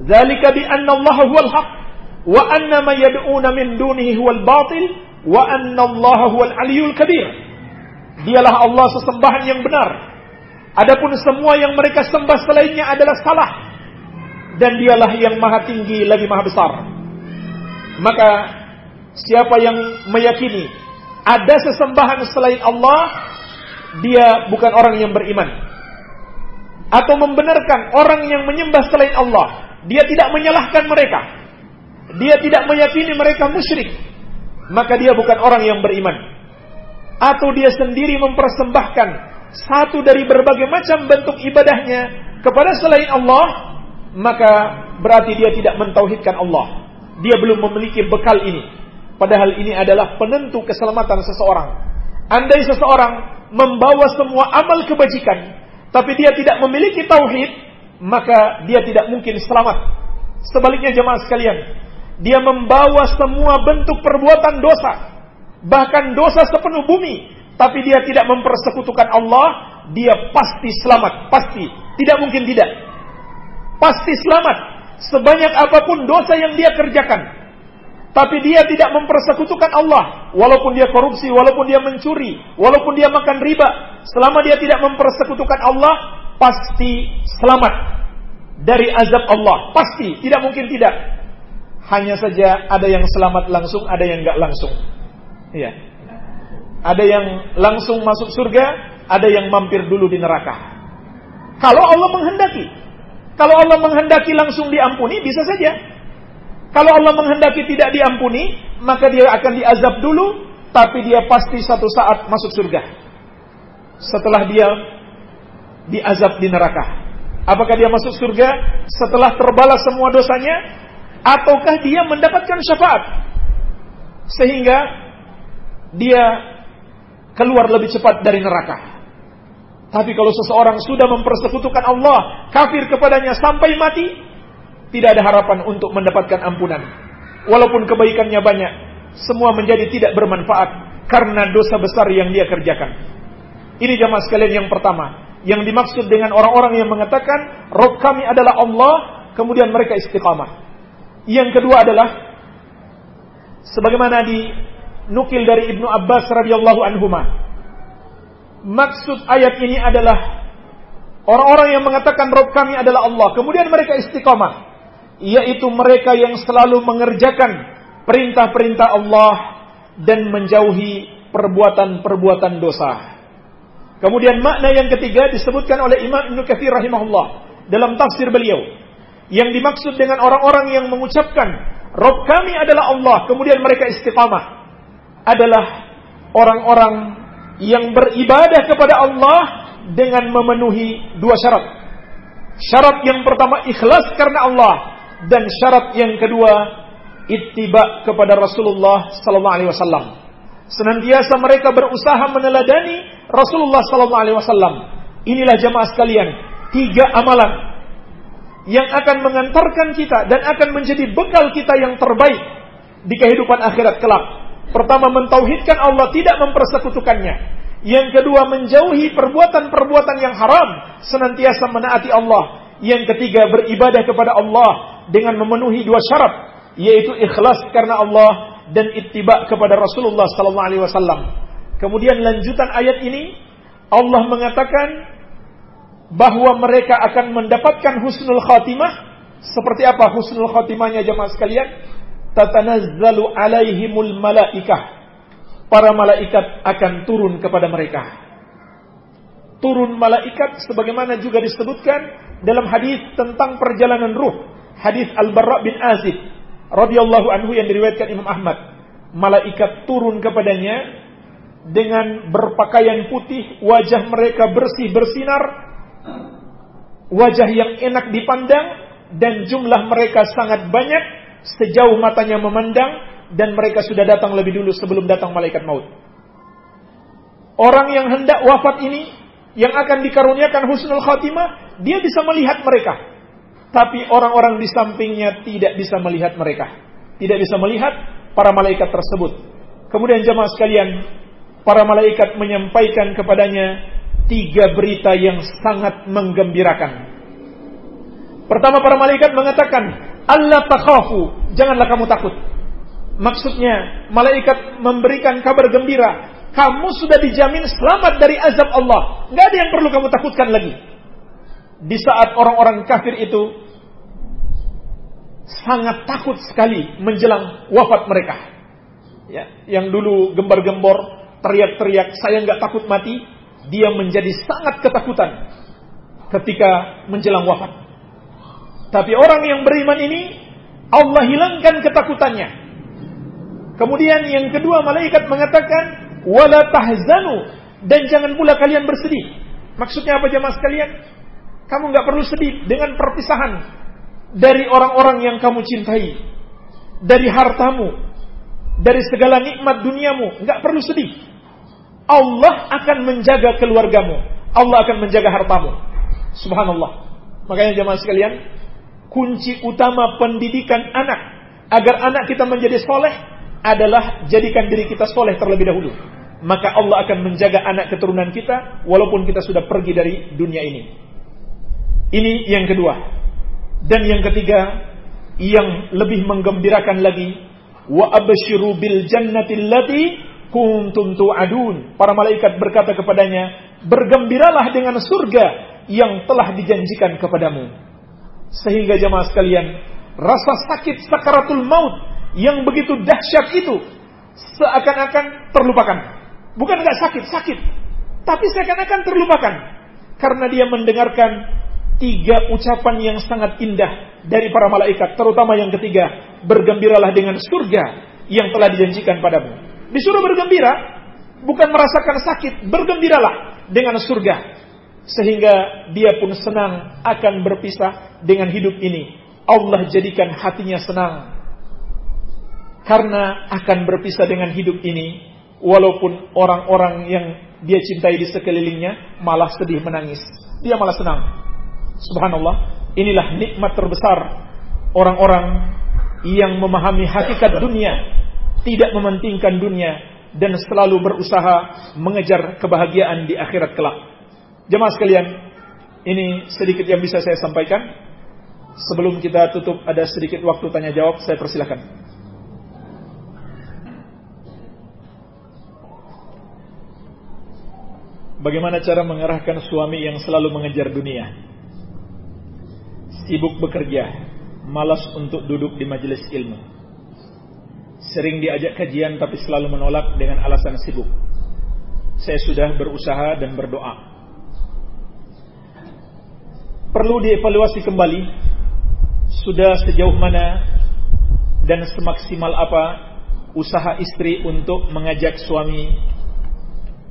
Speaker 1: Zalika bi anna Allah huwal haq wa anna ma yad'una min dunihi huwal batil wa anna Allah huwal aliyul kabir. Dialah Allah sesembahan yang benar Adapun semua yang mereka sembah selainnya adalah salah. Dan dialah yang maha tinggi lagi maha besar. Maka siapa yang meyakini ada sesembahan selain Allah, dia bukan orang yang beriman. Atau membenarkan orang yang menyembah selain Allah, dia tidak menyalahkan mereka. Dia tidak meyakini mereka musyrik. Maka dia bukan orang yang beriman. Atau dia sendiri mempersembahkan satu dari berbagai macam bentuk ibadahnya kepada selain Allah, maka berarti dia tidak mentauhidkan Allah. Dia belum memiliki bekal ini. Padahal ini adalah penentu keselamatan seseorang. Andai seseorang membawa semua amal kebajikan, tapi dia tidak memiliki tauhid, maka dia tidak mungkin selamat. Sebaliknya jemaah sekalian, dia membawa semua bentuk perbuatan dosa, bahkan dosa sepenuh bumi, tapi dia tidak mempersekutukan Allah, dia pasti selamat, pasti. Tidak mungkin tidak. Pasti selamat. Sebanyak apa pun dosa yang dia kerjakan. Tapi dia tidak mempersekutukan Allah. Walaupun dia korupsi, walaupun dia mencuri, walaupun dia makan riba. Selama dia tidak mempersekutukan Allah, pasti selamat. Dari azab Allah. Pasti, tidak mungkin tidak. Hanya saja ada yang selamat langsung, ada yang nggak langsung. Iya. Ada yang langsung masuk surga, ada yang mampir dulu di neraka. Kalau Allah menghendaki. Kalau Allah menghendaki langsung diampuni, bisa saja. Kalau Allah menghendaki tidak diampuni, maka dia akan diazab dulu, tapi dia pasti satu saat masuk surga. Setelah dia diazab di neraka. Apakah dia masuk surga setelah terbalas semua dosanya? Ataukah dia mendapatkan syafaat? Sehingga dia keluar lebih cepat dari neraka. Tapi kalau seseorang sudah mempersekutukan Allah, kafir kepadanya sampai mati, tidak ada harapan untuk mendapatkan ampunan. Walaupun kebaikannya banyak, semua menjadi tidak bermanfaat karena dosa besar yang dia kerjakan. Ini jamaah sekalian yang pertama. Yang dimaksud dengan orang-orang yang mengatakan, Rob kami adalah Allah, kemudian mereka istiqamah. Yang kedua adalah, sebagaimana di nukil dari Ibnu Abbas radhiyallahu anhuma. Maksud ayat ini adalah orang-orang yang mengatakan Rob kami adalah Allah, kemudian mereka istiqamah, yaitu mereka yang selalu mengerjakan perintah-perintah Allah dan menjauhi perbuatan-perbuatan dosa. Kemudian makna yang ketiga disebutkan oleh Imam Ibnu Katsir rahimahullah dalam tafsir beliau. Yang dimaksud dengan orang-orang yang mengucapkan Rob kami adalah Allah, kemudian mereka istiqamah adalah orang-orang yang beribadah kepada Allah dengan memenuhi dua syarat. Syarat yang pertama ikhlas karena Allah dan syarat yang kedua ittiba kepada Rasulullah sallallahu alaihi wasallam. Senantiasa mereka berusaha meneladani Rasulullah sallallahu alaihi wasallam. Inilah jemaah sekalian, tiga amalan yang akan mengantarkan kita dan akan menjadi bekal kita yang terbaik di kehidupan akhirat kelak. Pertama mentauhidkan Allah, tidak mempersekutukannya. Yang kedua menjauhi perbuatan-perbuatan yang haram, senantiasa menaati Allah. Yang ketiga beribadah kepada Allah dengan memenuhi dua syarat, yaitu ikhlas karena Allah dan ittiba kepada Rasulullah sallallahu alaihi wasallam. Kemudian lanjutan ayat ini Allah mengatakan bahwa mereka akan mendapatkan husnul khatimah. Seperti apa husnul khatimahnya jemaah sekalian? tatanazzalu alaihimul malaikah. Para malaikat akan turun kepada mereka. Turun malaikat sebagaimana juga disebutkan dalam hadis tentang perjalanan ruh. Hadis Al-Barra bin Azib radhiyallahu anhu yang diriwayatkan Imam Ahmad. Malaikat turun kepadanya dengan berpakaian putih, wajah mereka bersih bersinar, wajah yang enak dipandang dan jumlah mereka sangat banyak sejauh matanya memandang dan mereka sudah datang lebih dulu sebelum datang malaikat maut. Orang yang hendak wafat ini yang akan dikaruniakan husnul khatimah, dia bisa melihat mereka. Tapi orang-orang di sampingnya tidak bisa melihat mereka. Tidak bisa melihat para malaikat tersebut. Kemudian jemaah sekalian, para malaikat menyampaikan kepadanya tiga berita yang sangat menggembirakan. Pertama para malaikat mengatakan, Allah takhafu, janganlah kamu takut. Maksudnya, malaikat memberikan kabar gembira. Kamu sudah dijamin selamat dari azab Allah. Nggak ada yang perlu kamu takutkan lagi. Di saat orang-orang kafir itu sangat takut sekali menjelang wafat mereka. Ya, yang dulu gembar-gembor, teriak-teriak, saya nggak takut mati, dia menjadi sangat ketakutan ketika menjelang wafat. Tapi orang yang beriman ini Allah hilangkan ketakutannya. Kemudian yang kedua malaikat mengatakan wala tahzanu dan jangan pula kalian bersedih. Maksudnya apa jemaah sekalian? Kamu nggak perlu sedih dengan perpisahan dari orang-orang yang kamu cintai, dari hartamu, dari segala nikmat duniamu, nggak perlu sedih. Allah akan menjaga keluargamu, Allah akan menjaga hartamu. Subhanallah. Makanya jemaah sekalian, kunci utama pendidikan anak agar anak kita menjadi soleh adalah jadikan diri kita soleh terlebih dahulu. Maka Allah akan menjaga anak keturunan kita walaupun kita sudah pergi dari dunia ini. Ini yang kedua. Dan yang ketiga, yang lebih menggembirakan lagi, wa abshiru bil jannati allati kuntum tu'adun. Para malaikat berkata kepadanya, bergembiralah dengan surga yang telah dijanjikan kepadamu. Sehingga jemaah sekalian, rasa sakit sakaratul maut yang begitu dahsyat itu seakan-akan terlupakan. Bukan nggak sakit, sakit. Tapi seakan-akan terlupakan. Karena dia mendengarkan tiga ucapan yang sangat indah dari para malaikat. Terutama yang ketiga, bergembiralah dengan surga yang telah dijanjikan padamu. Disuruh bergembira, bukan merasakan sakit, bergembiralah dengan surga. Sehingga dia pun senang akan berpisah dengan hidup ini. Allah jadikan hatinya senang. Karena akan berpisah dengan hidup ini, walaupun orang-orang yang dia cintai di sekelilingnya malah sedih menangis. Dia malah senang. Subhanallah, inilah nikmat terbesar orang-orang yang memahami hakikat dunia, tidak mementingkan dunia dan selalu berusaha mengejar kebahagiaan di akhirat kelak. Jemaah sekalian, ini sedikit yang bisa saya sampaikan. Sebelum kita tutup ada sedikit waktu tanya jawab, saya persilahkan. Bagaimana cara mengarahkan suami yang selalu mengejar dunia? Sibuk bekerja, malas untuk duduk di majelis ilmu. Sering diajak kajian tapi selalu menolak dengan alasan sibuk. Saya sudah berusaha dan berdoa perlu dievaluasi kembali sudah sejauh mana dan semaksimal apa usaha istri untuk mengajak suami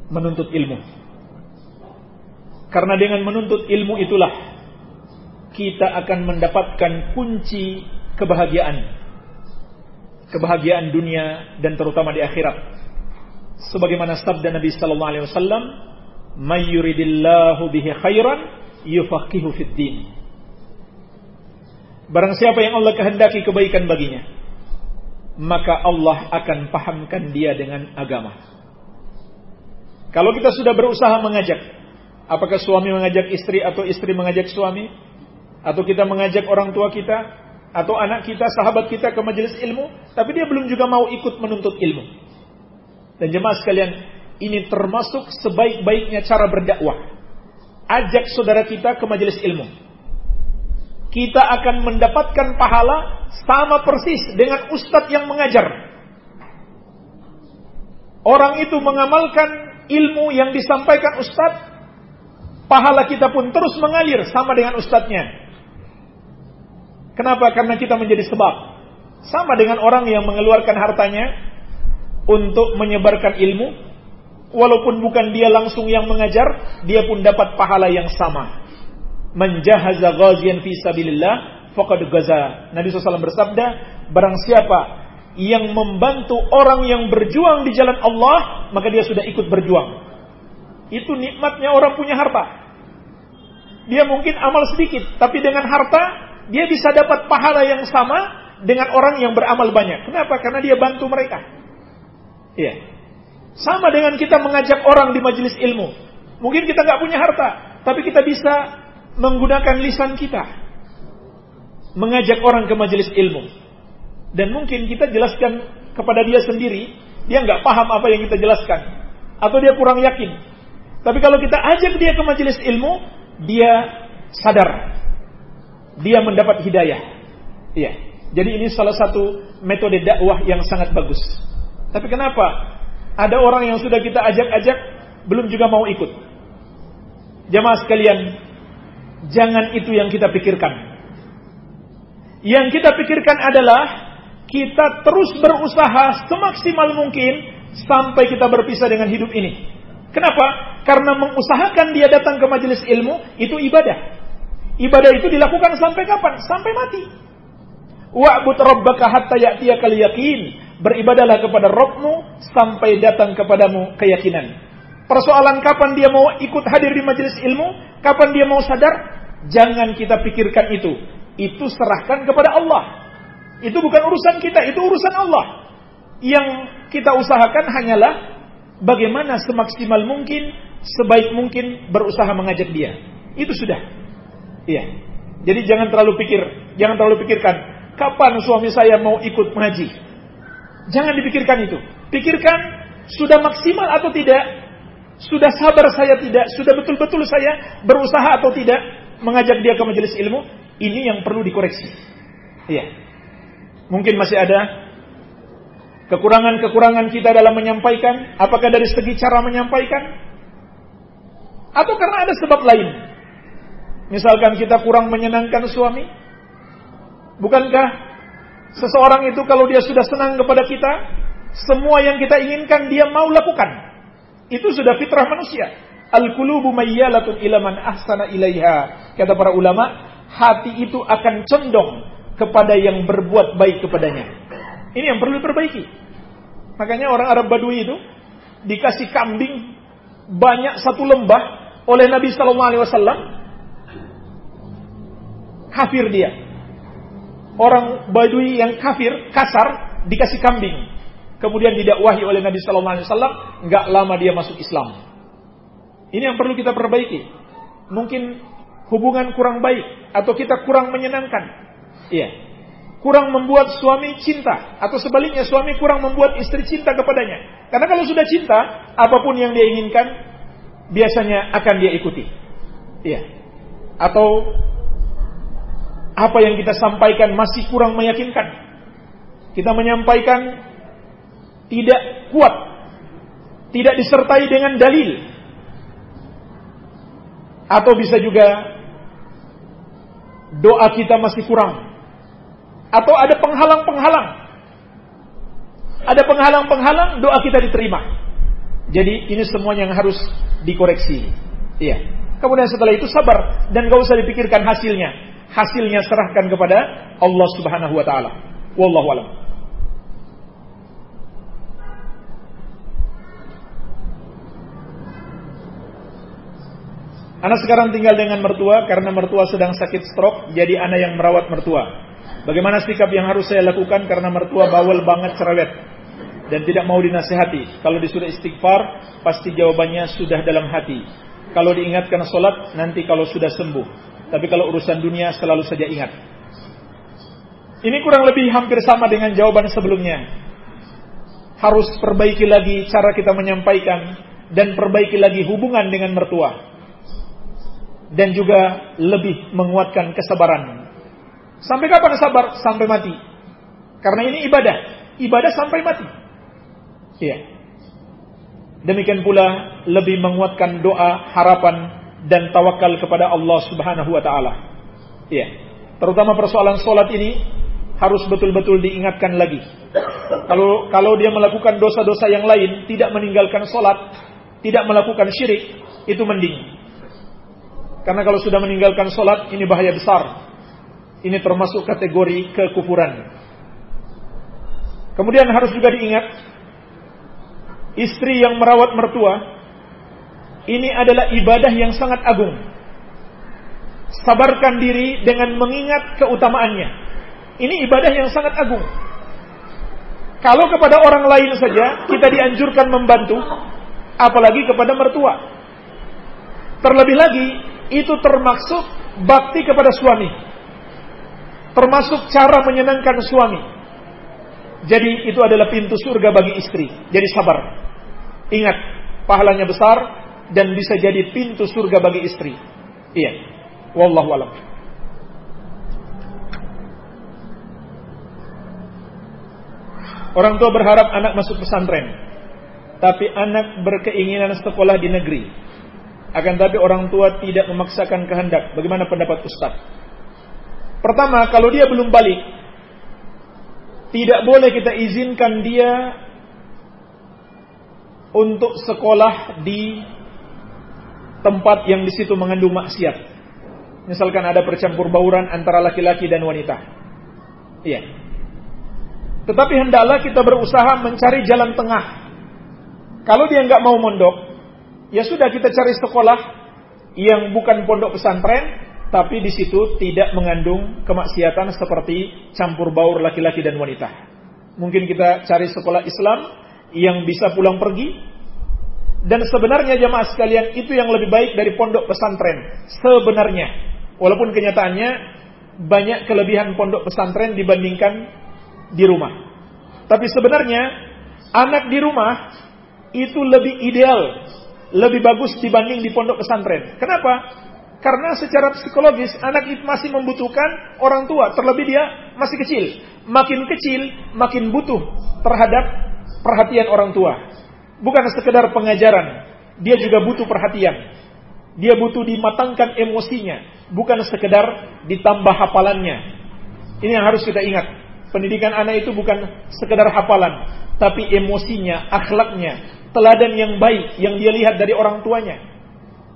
Speaker 1: menuntut ilmu. Karena dengan menuntut ilmu itulah kita akan mendapatkan kunci kebahagiaan. Kebahagiaan dunia dan terutama di akhirat. Sebagaimana sabda Nabi sallallahu alaihi wasallam, "May yuridillahu bihi khairan yufaqihu fid. Barang siapa yang Allah kehendaki kebaikan baginya, maka Allah akan pahamkan dia dengan agama. Kalau kita sudah berusaha mengajak, apakah suami mengajak istri atau istri mengajak suami, atau kita mengajak orang tua kita, atau anak kita, sahabat kita ke majelis ilmu, tapi dia belum juga mau ikut menuntut ilmu. Dan jemaah sekalian, ini termasuk sebaik-baiknya cara berdakwah ajak saudara kita ke majelis ilmu. Kita akan mendapatkan pahala sama persis dengan ustadz yang mengajar. Orang itu mengamalkan ilmu yang disampaikan ustadz, pahala kita pun terus mengalir sama dengan ustadznya. Kenapa? Karena kita menjadi sebab. Sama dengan orang yang mengeluarkan hartanya untuk menyebarkan ilmu, walaupun bukan dia langsung yang mengajar, dia pun dapat pahala yang sama. Menjahaza ghazian fi sabilillah faqad gaza. Nabi SAW bersabda, barang siapa yang membantu orang yang berjuang di jalan Allah, maka dia sudah ikut berjuang. Itu nikmatnya orang punya harta. Dia mungkin amal sedikit, tapi dengan harta dia bisa dapat pahala yang sama dengan orang yang beramal banyak. Kenapa? Karena dia bantu mereka. Iya. Sama dengan kita mengajak orang di majelis ilmu. Mungkin kita nggak punya harta, tapi kita bisa menggunakan lisan kita. Mengajak orang ke majelis ilmu. Dan mungkin kita jelaskan kepada dia sendiri, dia nggak paham apa yang kita jelaskan. Atau dia kurang yakin. Tapi kalau kita ajak dia ke majelis ilmu, dia sadar. Dia mendapat hidayah. Iya. Jadi ini salah satu metode dakwah yang sangat bagus. Tapi kenapa ada orang yang sudah kita ajak-ajak belum juga mau ikut. Jamaah sekalian, jangan itu yang kita pikirkan. Yang kita pikirkan adalah kita terus berusaha semaksimal mungkin sampai kita berpisah dengan hidup ini. Kenapa? Karena mengusahakan dia datang ke majelis ilmu itu ibadah. Ibadah itu dilakukan sampai kapan? Sampai mati. Wa'bud rabbaka hatta ya'tiyakal yaqin. beribadalah kepada Rabbmu sampai datang kepadamu keyakinan. Persoalan kapan dia mau ikut hadir di majelis ilmu, kapan dia mau sadar, jangan kita pikirkan itu. Itu serahkan kepada Allah. Itu bukan urusan kita, itu urusan Allah. Yang kita usahakan hanyalah bagaimana semaksimal mungkin, sebaik mungkin berusaha mengajak dia. Itu sudah. Iya. Jadi jangan terlalu pikir, jangan terlalu pikirkan kapan suami saya mau ikut mengaji. Jangan dipikirkan itu. Pikirkan sudah maksimal atau tidak, sudah sabar saya tidak, sudah betul-betul saya berusaha atau tidak mengajak dia ke majelis ilmu. Ini yang perlu dikoreksi. Iya. Mungkin masih ada kekurangan-kekurangan kita dalam menyampaikan, apakah dari segi cara menyampaikan atau karena ada sebab lain. Misalkan kita kurang menyenangkan suami, bukankah seseorang itu kalau dia sudah senang kepada kita, semua yang kita inginkan dia mau lakukan. Itu sudah fitrah manusia. Al-qulubu mayyalatun ila man ahsana ilaiha. Kata para ulama, hati itu akan condong kepada yang berbuat baik kepadanya. Ini yang perlu diperbaiki. Makanya orang Arab Badui itu dikasih kambing banyak satu lembah oleh Nabi Sallallahu Alaihi Wasallam kafir dia. Orang Badui yang kafir, kasar, dikasih kambing. Kemudian didakwahi oleh Nabi Sallallahu Alaihi nggak lama dia masuk Islam. Ini yang perlu kita perbaiki. Mungkin hubungan kurang baik atau kita kurang menyenangkan. Iya. Kurang membuat suami cinta atau sebaliknya suami kurang membuat istri cinta kepadanya. Karena kalau sudah cinta, apa pun yang dia inginkan biasanya akan dia ikuti. Iya. Atau apa yang kita sampaikan masih kurang meyakinkan. Kita menyampaikan tidak kuat, tidak disertai dengan dalil, atau bisa juga doa kita masih kurang, atau ada penghalang-penghalang, ada penghalang-penghalang doa kita diterima. Jadi ini semuanya yang harus dikoreksi. Iya. Kemudian setelah itu sabar dan gak usah dipikirkan hasilnya hasilnya serahkan kepada Allah Subhanahu wa taala. Wallahu alam. Anak sekarang tinggal dengan mertua karena mertua sedang sakit stroke, jadi anak yang merawat mertua. Bagaimana sikap yang harus saya lakukan karena mertua bawel banget cerewet dan tidak mau dinasehati. Kalau disuruh istighfar, pasti jawabannya sudah dalam hati. Kalau diingatkan sholat, nanti kalau sudah sembuh. Tapi kalau urusan dunia selalu saja ingat. Ini kurang lebih hampir sama dengan jawaban sebelumnya. Harus perbaiki lagi cara kita menyampaikan dan perbaiki lagi hubungan dengan mertua. Dan juga lebih menguatkan kesabaran. Sampai kapan sabar? Sampai mati. Karena ini ibadah. Ibadah sampai mati. Iya. Demikian pula lebih menguatkan doa, harapan, dan tawakal kepada Allah Subhanahu wa taala. Iya. Terutama persoalan solat ini harus betul-betul diingatkan lagi. Kalau kalau dia melakukan dosa-dosa yang lain, tidak meninggalkan solat, tidak melakukan syirik, itu mending. Karena kalau sudah meninggalkan solat, ini bahaya besar. Ini termasuk kategori kekufuran. Kemudian harus juga diingat, istri yang merawat mertua ini adalah ibadah yang sangat agung. Sabarkan diri dengan mengingat keutamaannya. Ini ibadah yang sangat agung. Kalau kepada orang lain saja kita dianjurkan membantu, apalagi kepada mertua. Terlebih lagi, itu termasuk bakti kepada suami. Termasuk cara menyenangkan suami. Jadi itu adalah pintu surga bagi istri. Jadi sabar. Ingat, pahalanya besar, dan bisa jadi pintu surga bagi istri. Iya. Wallahu alam. Orang tua berharap anak masuk pesantren, tapi anak berkeinginan sekolah di negeri. Akan tapi orang tua tidak memaksakan kehendak. Bagaimana pendapat Ustaz? Pertama, kalau dia belum balik, tidak boleh kita izinkan dia untuk sekolah di tempat yang di situ mengandung maksiat. Misalkan ada percampur bauran antara laki-laki dan wanita. Iya. Tetapi hendaklah kita berusaha mencari jalan tengah. Kalau dia nggak mau mondok, ya sudah kita cari sekolah yang bukan pondok pesantren, tapi di situ tidak mengandung kemaksiatan seperti campur baur laki-laki dan wanita. Mungkin kita cari sekolah Islam yang bisa pulang pergi, dan sebenarnya jamaah sekalian itu yang lebih baik dari pondok pesantren. Sebenarnya. Walaupun kenyataannya banyak kelebihan pondok pesantren dibandingkan di rumah. Tapi sebenarnya anak di rumah itu lebih ideal, lebih bagus dibanding di pondok pesantren. Kenapa? Karena secara psikologis anak itu masih membutuhkan orang tua, terlebih dia masih kecil. Makin kecil, makin butuh terhadap perhatian orang tua. Bukan sekedar pengajaran, dia juga butuh perhatian. Dia butuh dimatangkan emosinya, bukan sekedar ditambah hafalannya. Ini yang harus kita ingat. Pendidikan anak itu bukan sekedar hafalan, tapi emosinya, akhlaknya, teladan yang baik yang dia lihat dari orang tuanya.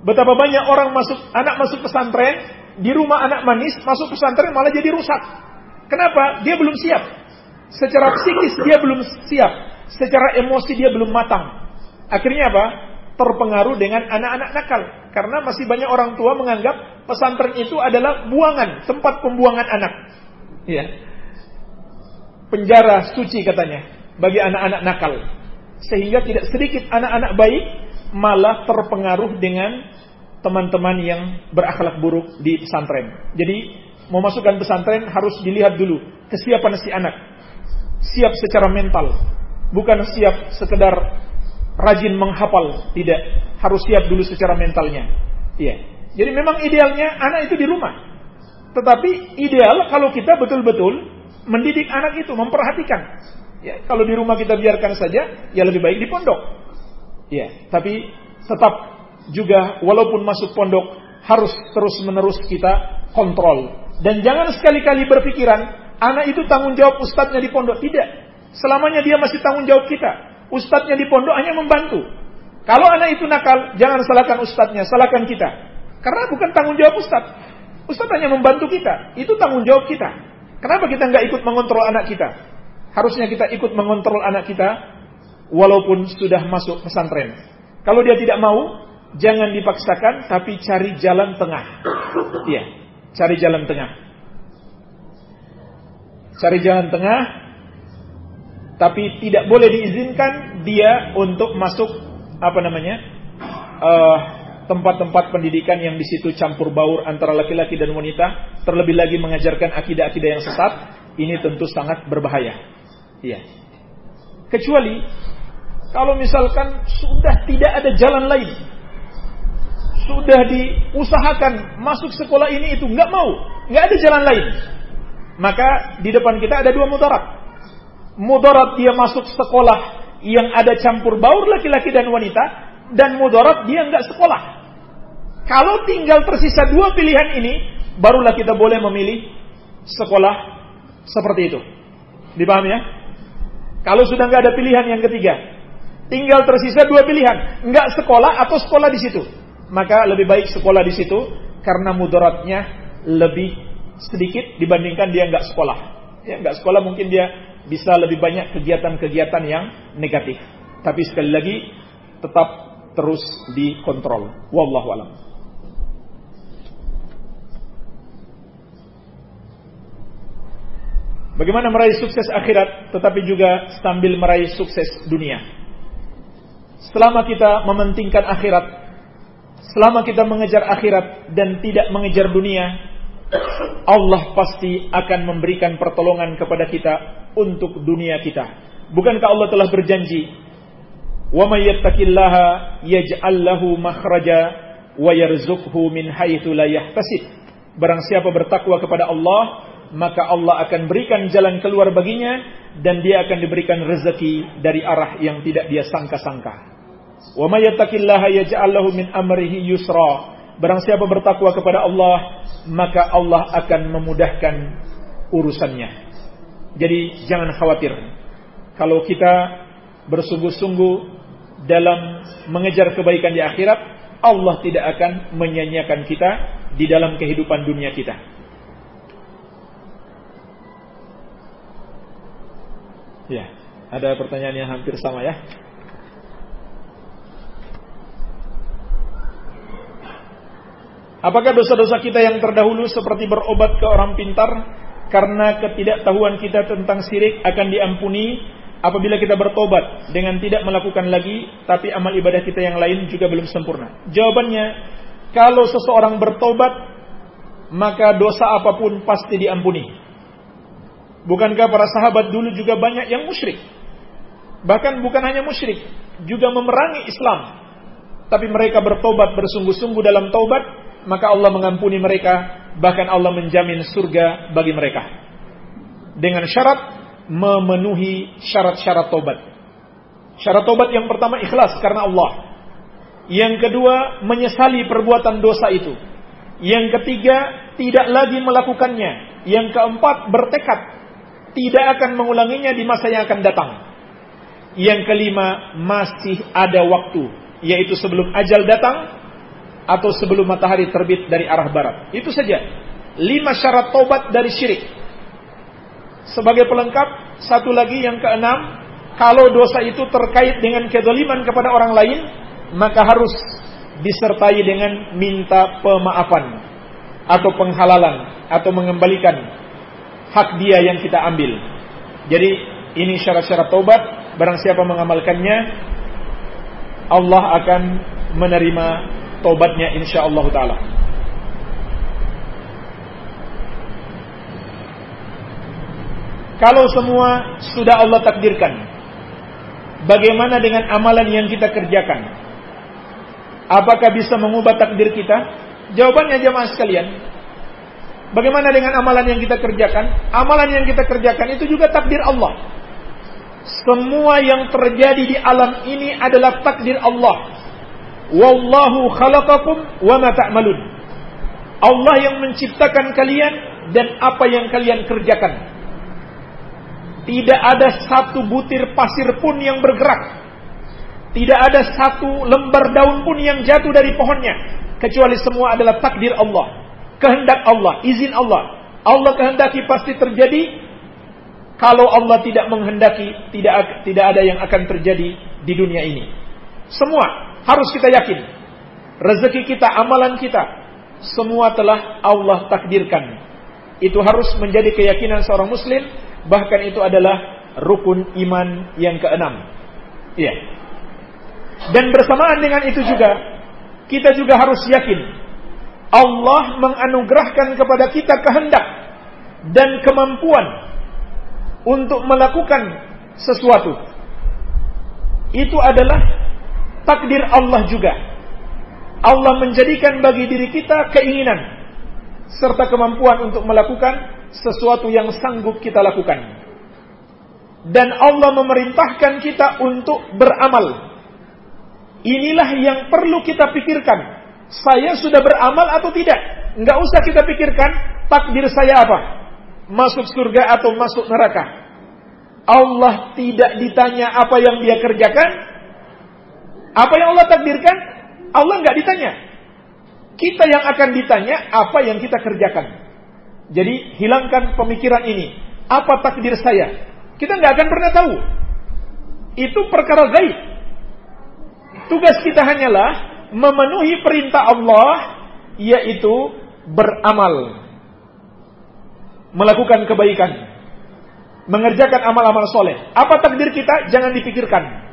Speaker 1: Betapa banyak orang masuk anak masuk pesantren, di rumah anak manis, masuk pesantren malah jadi rusak. Kenapa? Dia belum siap. Secara psikis dia belum siap secara emosi dia belum matang. Akhirnya apa? Terpengaruh dengan anak-anak nakal. Karena masih banyak orang tua menganggap pesantren itu adalah buangan, tempat pembuangan anak. Ya. Penjara suci katanya bagi anak-anak nakal. Sehingga tidak sedikit anak-anak baik malah terpengaruh dengan teman-teman yang berakhlak buruk di pesantren. Jadi mau masukkan pesantren harus dilihat dulu kesiapan si anak. Siap secara mental, Bukan siap sekedar rajin menghafal, tidak. Harus siap dulu secara mentalnya. Iya. Jadi memang idealnya anak itu di rumah. Tetapi ideal kalau kita betul-betul mendidik anak itu, memperhatikan. Ya, kalau di rumah kita biarkan saja, ya lebih baik di pondok. Ya, tapi tetap juga walaupun masuk pondok harus terus-menerus kita kontrol. Dan jangan sekali-kali berpikiran anak itu tanggung jawab ustadznya di pondok. Tidak. Selamanya dia masih tanggung jawab kita. Ustadznya di pondok hanya membantu. Kalau anak itu nakal, jangan salahkan ustadznya, salahkan kita. Karena bukan tanggung jawab ustadz. Ustadz hanya membantu kita. Itu tanggung jawab kita. Kenapa kita nggak ikut mengontrol anak kita? Harusnya kita ikut mengontrol anak kita walaupun sudah masuk pesantren. Kalau dia tidak mau, jangan dipaksakan, tapi cari jalan tengah. Iya, cari jalan tengah. Cari jalan tengah tapi tidak boleh diizinkan dia untuk masuk apa namanya eh, tempat-tempat pendidikan yang di situ campur baur antara laki-laki dan wanita, terlebih lagi mengajarkan akidah-akidah yang sesat, ini tentu sangat berbahaya. Iya. Kecuali kalau misalkan sudah tidak ada jalan lain, sudah diusahakan masuk sekolah ini itu nggak mau, nggak ada jalan lain, maka di depan kita ada dua mudarat mudarat dia masuk sekolah yang ada campur baur laki-laki dan wanita dan mudarat dia nggak sekolah. Kalau tinggal tersisa dua pilihan ini, barulah kita boleh memilih sekolah seperti itu. Dipahami ya? Kalau sudah nggak ada pilihan yang ketiga, tinggal tersisa dua pilihan, nggak sekolah atau sekolah di situ, maka lebih baik sekolah di situ karena mudaratnya lebih sedikit dibandingkan dia nggak sekolah. Ya nggak sekolah mungkin dia bisa lebih banyak kegiatan-kegiatan yang negatif. Tapi sekali lagi tetap terus dikontrol. Wallahu alam. Bagaimana meraih sukses akhirat tetapi juga sambil meraih sukses dunia? Selama kita mementingkan akhirat, selama kita mengejar akhirat dan tidak mengejar dunia, Allah pasti akan memberikan pertolongan kepada kita untuk dunia kita. Bukankah Allah telah berjanji, "Wa may yattaqillaha yaj'al lahu makhraja wa yarzuqhu min haitsu la yahtasib." Barang siapa bertakwa kepada Allah, maka Allah akan berikan jalan keluar baginya dan dia akan diberikan rezeki dari arah yang tidak dia sangka-sangka. Wa may yattaqillaha yaj'al lahu min amrihi yusra. Barang siapa bertakwa kepada Allah, maka Allah akan memudahkan urusannya. Jadi jangan khawatir. Kalau kita bersungguh-sungguh dalam mengejar kebaikan di akhirat, Allah tidak akan menyanyiakan kita di dalam kehidupan dunia kita. Ya, ada pertanyaan yang hampir sama ya. Apakah dosa-dosa kita yang terdahulu seperti berobat ke orang pintar karena ketidaktahuan kita tentang syirik akan diampuni apabila kita bertobat dengan tidak melakukan lagi tapi amal ibadah kita yang lain juga belum sempurna? Jawabannya, kalau seseorang bertobat maka dosa apa pun pasti diampuni. Bukankah para sahabat dulu juga banyak yang musyrik? Bahkan bukan hanya musyrik, juga memerangi Islam. Tapi mereka bertobat bersungguh-sungguh dalam taubat maka Allah mengampuni mereka, bahkan Allah menjamin surga bagi mereka. Dengan syarat memenuhi syarat-syarat tobat. Syarat tobat yang pertama ikhlas karena Allah. Yang kedua menyesali perbuatan dosa itu. Yang ketiga tidak lagi melakukannya. Yang keempat bertekad tidak akan mengulanginya di masa yang akan datang. Yang kelima masih ada waktu, yaitu sebelum ajal datang atau sebelum matahari terbit dari arah barat. Itu saja. Lima syarat tobat dari syirik. Sebagai pelengkap, satu lagi yang keenam, kalau dosa itu terkait dengan kedoliman kepada orang lain, maka harus disertai dengan minta pemaafan atau penghalalan atau mengembalikan hak dia yang kita ambil. Jadi ini syarat-syarat tobat, barang siapa mengamalkannya, Allah akan menerima tobatnya insyaallah taala. Kalau semua sudah Allah takdirkan, bagaimana dengan amalan yang kita kerjakan? Apakah bisa mengubah takdir kita? Jawabannya jemaah sekalian. Bagaimana dengan amalan yang kita kerjakan? Amalan yang kita kerjakan itu juga takdir Allah. Semua yang terjadi di alam ini adalah takdir Allah. Wallahu khalaqakum wa ma ta'malun. Allah yang menciptakan kalian dan apa yang kalian kerjakan. Tidak ada satu butir pasir pun yang bergerak. Tidak ada satu lembar daun pun yang jatuh dari pohonnya. Kecuali semua adalah takdir Allah. Kehendak Allah, izin Allah. Allah kehendaki pasti terjadi. Kalau Allah tidak menghendaki, tidak tidak ada yang akan terjadi di dunia ini. Semua harus kita yakin. Rezeki kita, amalan kita, semua telah Allah takdirkan. Itu harus menjadi keyakinan seorang muslim, bahkan itu adalah rukun iman yang keenam. Iya. Dan bersamaan dengan itu juga, kita juga harus yakin Allah menganugerahkan kepada kita kehendak dan kemampuan untuk melakukan sesuatu. Itu adalah takdir Allah juga. Allah menjadikan bagi diri kita keinginan serta kemampuan untuk melakukan sesuatu yang sanggup kita lakukan. Dan Allah memerintahkan kita untuk beramal. Inilah yang perlu kita pikirkan. Saya sudah beramal atau tidak? Enggak usah kita pikirkan takdir saya apa. Masuk surga atau masuk neraka. Allah tidak ditanya apa yang dia kerjakan, apa yang Allah takdirkan, Allah nggak ditanya. Kita yang akan ditanya apa yang kita kerjakan. Jadi hilangkan pemikiran ini. Apa takdir saya? Kita nggak akan pernah tahu. Itu perkara gaib. Tugas kita hanyalah memenuhi perintah Allah, yaitu beramal, melakukan kebaikan, mengerjakan amal-amal soleh. Apa takdir kita? Jangan dipikirkan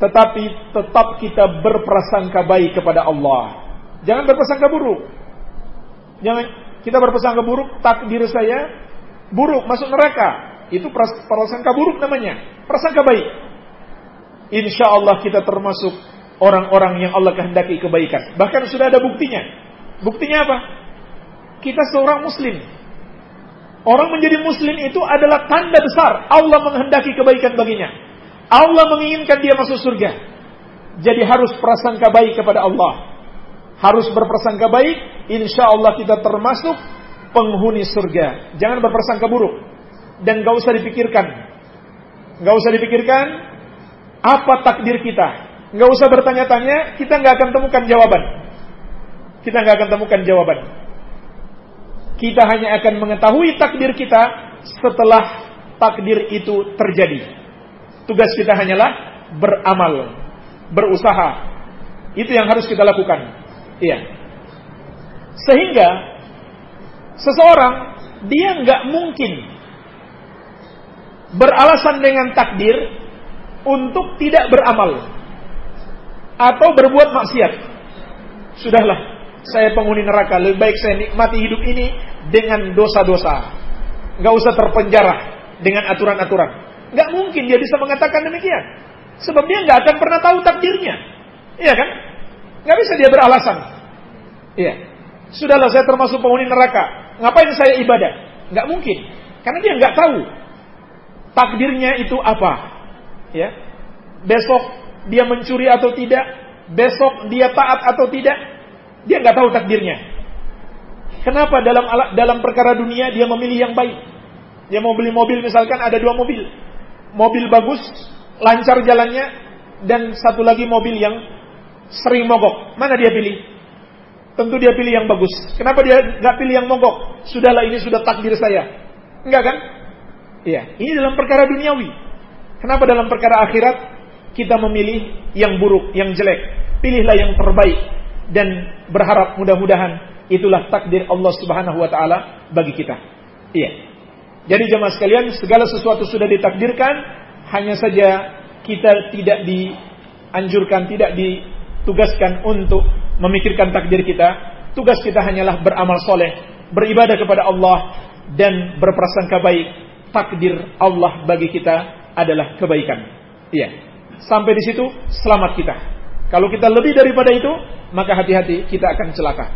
Speaker 1: tetapi tetap kita berprasangka baik kepada Allah. Jangan berprasangka buruk. Jangan kita berprasangka buruk, takdir saya buruk masuk neraka. Itu prasangka buruk namanya. Prasangka baik. Insya Allah kita termasuk orang-orang yang Allah kehendaki kebaikan. Bahkan sudah ada buktinya. Buktinya apa? Kita seorang muslim. Orang menjadi muslim itu adalah tanda besar Allah menghendaki kebaikan baginya. Allah menginginkan dia masuk surga. Jadi harus prasangka baik kepada Allah. Harus berprasangka baik, insya Allah kita termasuk penghuni surga. Jangan berprasangka buruk. Dan gak usah dipikirkan. Gak usah dipikirkan apa takdir kita. Gak usah bertanya-tanya, kita gak akan temukan jawaban. Kita gak akan temukan jawaban. Kita hanya akan mengetahui takdir kita setelah takdir itu terjadi. Tugas kita hanyalah beramal, berusaha. Itu yang harus kita lakukan. Iya. Sehingga seseorang dia nggak mungkin beralasan dengan takdir untuk tidak beramal atau berbuat maksiat. Sudahlah, saya penghuni neraka, lebih baik saya nikmati hidup ini dengan dosa-dosa. Gak usah terpenjara dengan aturan-aturan. Gak mungkin dia bisa mengatakan demikian. Sebab dia gak akan pernah tahu takdirnya. Iya kan? Gak bisa dia beralasan. Iya. Sudahlah saya termasuk penghuni neraka. Ngapain saya ibadah? Gak mungkin. Karena dia gak tahu takdirnya itu apa. Ya. Besok dia mencuri atau tidak, besok dia taat atau tidak, dia nggak tahu takdirnya. Kenapa dalam dalam perkara dunia dia memilih yang baik? Dia mau beli mobil misalkan ada dua mobil, mobil bagus, lancar jalannya, dan satu lagi mobil yang sering mogok. Mana dia pilih? Tentu dia pilih yang bagus. Kenapa dia nggak pilih yang mogok? Sudahlah ini sudah takdir saya. Enggak kan? Iya, ini dalam perkara duniawi. Kenapa dalam perkara akhirat kita memilih yang buruk, yang jelek? Pilihlah yang terbaik dan berharap mudah-mudahan itulah takdir Allah Subhanahu wa taala bagi kita. Iya. Jadi jemaah sekalian, segala sesuatu sudah ditakdirkan, hanya saja kita tidak dianjurkan, tidak ditugaskan untuk memikirkan takdir kita. Tugas kita hanyalah beramal soleh, beribadah kepada Allah dan berprasangka baik takdir Allah bagi kita adalah kebaikan. Iya. Sampai di situ selamat kita. Kalau kita lebih daripada itu, maka hati-hati kita akan celaka.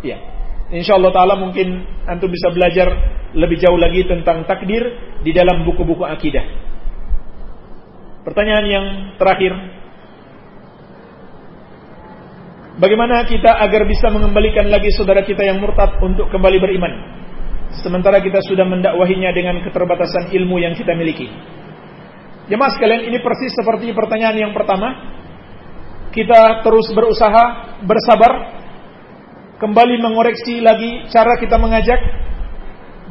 Speaker 1: Iya. Insya Allah Taala mungkin antum bisa belajar lebih jauh lagi tentang takdir di dalam buku-buku akidah. Pertanyaan yang terakhir, Bagaimana kita agar bisa mengembalikan lagi saudara kita yang murtad untuk kembali beriman? Sementara kita sudah mendakwahinya dengan keterbatasan ilmu yang kita miliki. Jemaah sekalian, ini persis seperti pertanyaan yang pertama. Kita terus berusaha, bersabar, kembali mengoreksi lagi cara kita mengajak.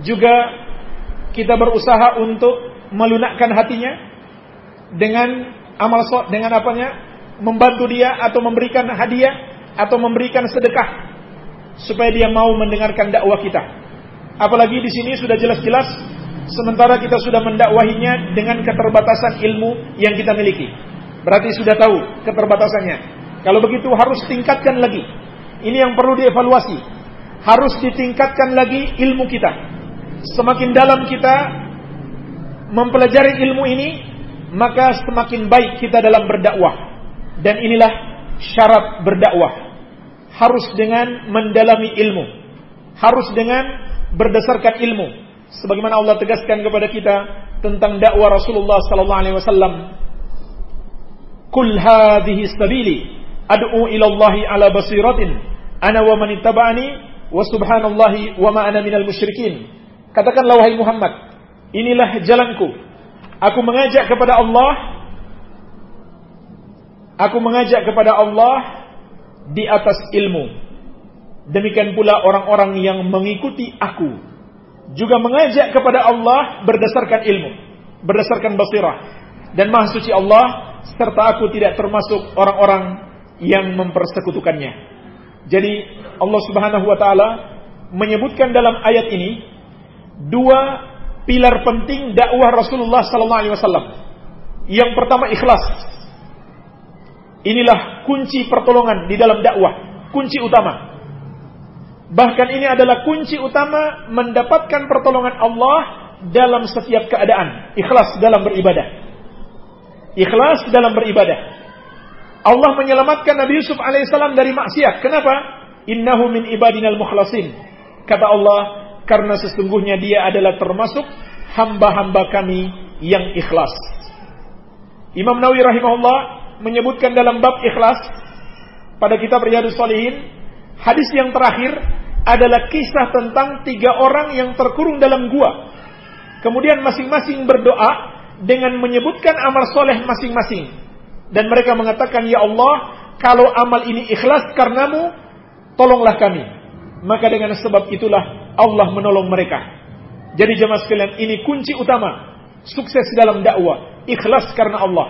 Speaker 1: Juga kita berusaha untuk melunakkan hatinya dengan amal sok dengan apanya membantu dia atau memberikan hadiah atau memberikan sedekah supaya dia mau mendengarkan dakwah kita. Apalagi di sini sudah jelas-jelas sementara kita sudah mendakwahinya dengan keterbatasan ilmu yang kita miliki. Berarti sudah tahu keterbatasannya. Kalau begitu harus tingkatkan lagi. Ini yang perlu dievaluasi. Harus ditingkatkan lagi ilmu kita. Semakin dalam kita mempelajari ilmu ini, maka semakin baik kita dalam berdakwah. Dan inilah syarat berdakwah. Harus dengan mendalami ilmu. Harus dengan berdasarkan ilmu sebagaimana Allah tegaskan kepada kita tentang dakwah Rasulullah sallallahu alaihi wasallam Kul hadhihi sabili ad'u ila Allah ala basiratin ana wa man ittaba'ani wa subhanallahi wa ma ana minal musyrikin Katakanlah wahai Muhammad inilah jalanku aku mengajak kepada Allah aku mengajak kepada Allah di atas ilmu Demikian pula orang-orang yang mengikuti aku juga mengajak kepada Allah berdasarkan ilmu, berdasarkan basirah. Dan Maha Suci Allah serta aku tidak termasuk orang-orang yang mempersekutukannya. Jadi Allah Subhanahu wa taala menyebutkan dalam ayat ini dua pilar penting dakwah Rasulullah sallallahu alaihi wasallam. Yang pertama ikhlas. Inilah kunci pertolongan di dalam dakwah, kunci utama. Bahkan ini adalah kunci utama mendapatkan pertolongan Allah dalam setiap keadaan. Ikhlas dalam beribadah. Ikhlas dalam beribadah. Allah menyelamatkan Nabi Yusuf alaihissalam dari maksiat. Kenapa? Innahu min ibadinal mukhlasin. Kata Allah, karena sesungguhnya dia adalah termasuk hamba-hamba kami yang ikhlas. Imam Nawawi rahimahullah menyebutkan dalam bab ikhlas pada kitab Riyadus Salihin hadis yang terakhir adalah kisah tentang tiga orang yang terkurung dalam gua. Kemudian masing-masing berdoa dengan menyebutkan amal soleh masing-masing. Dan mereka mengatakan, Ya Allah, kalau amal ini ikhlas karenamu, tolonglah kami. Maka dengan sebab itulah Allah menolong mereka. Jadi jemaah sekalian, ini kunci utama. sukses dalam dakwah, ikhlas karena Allah.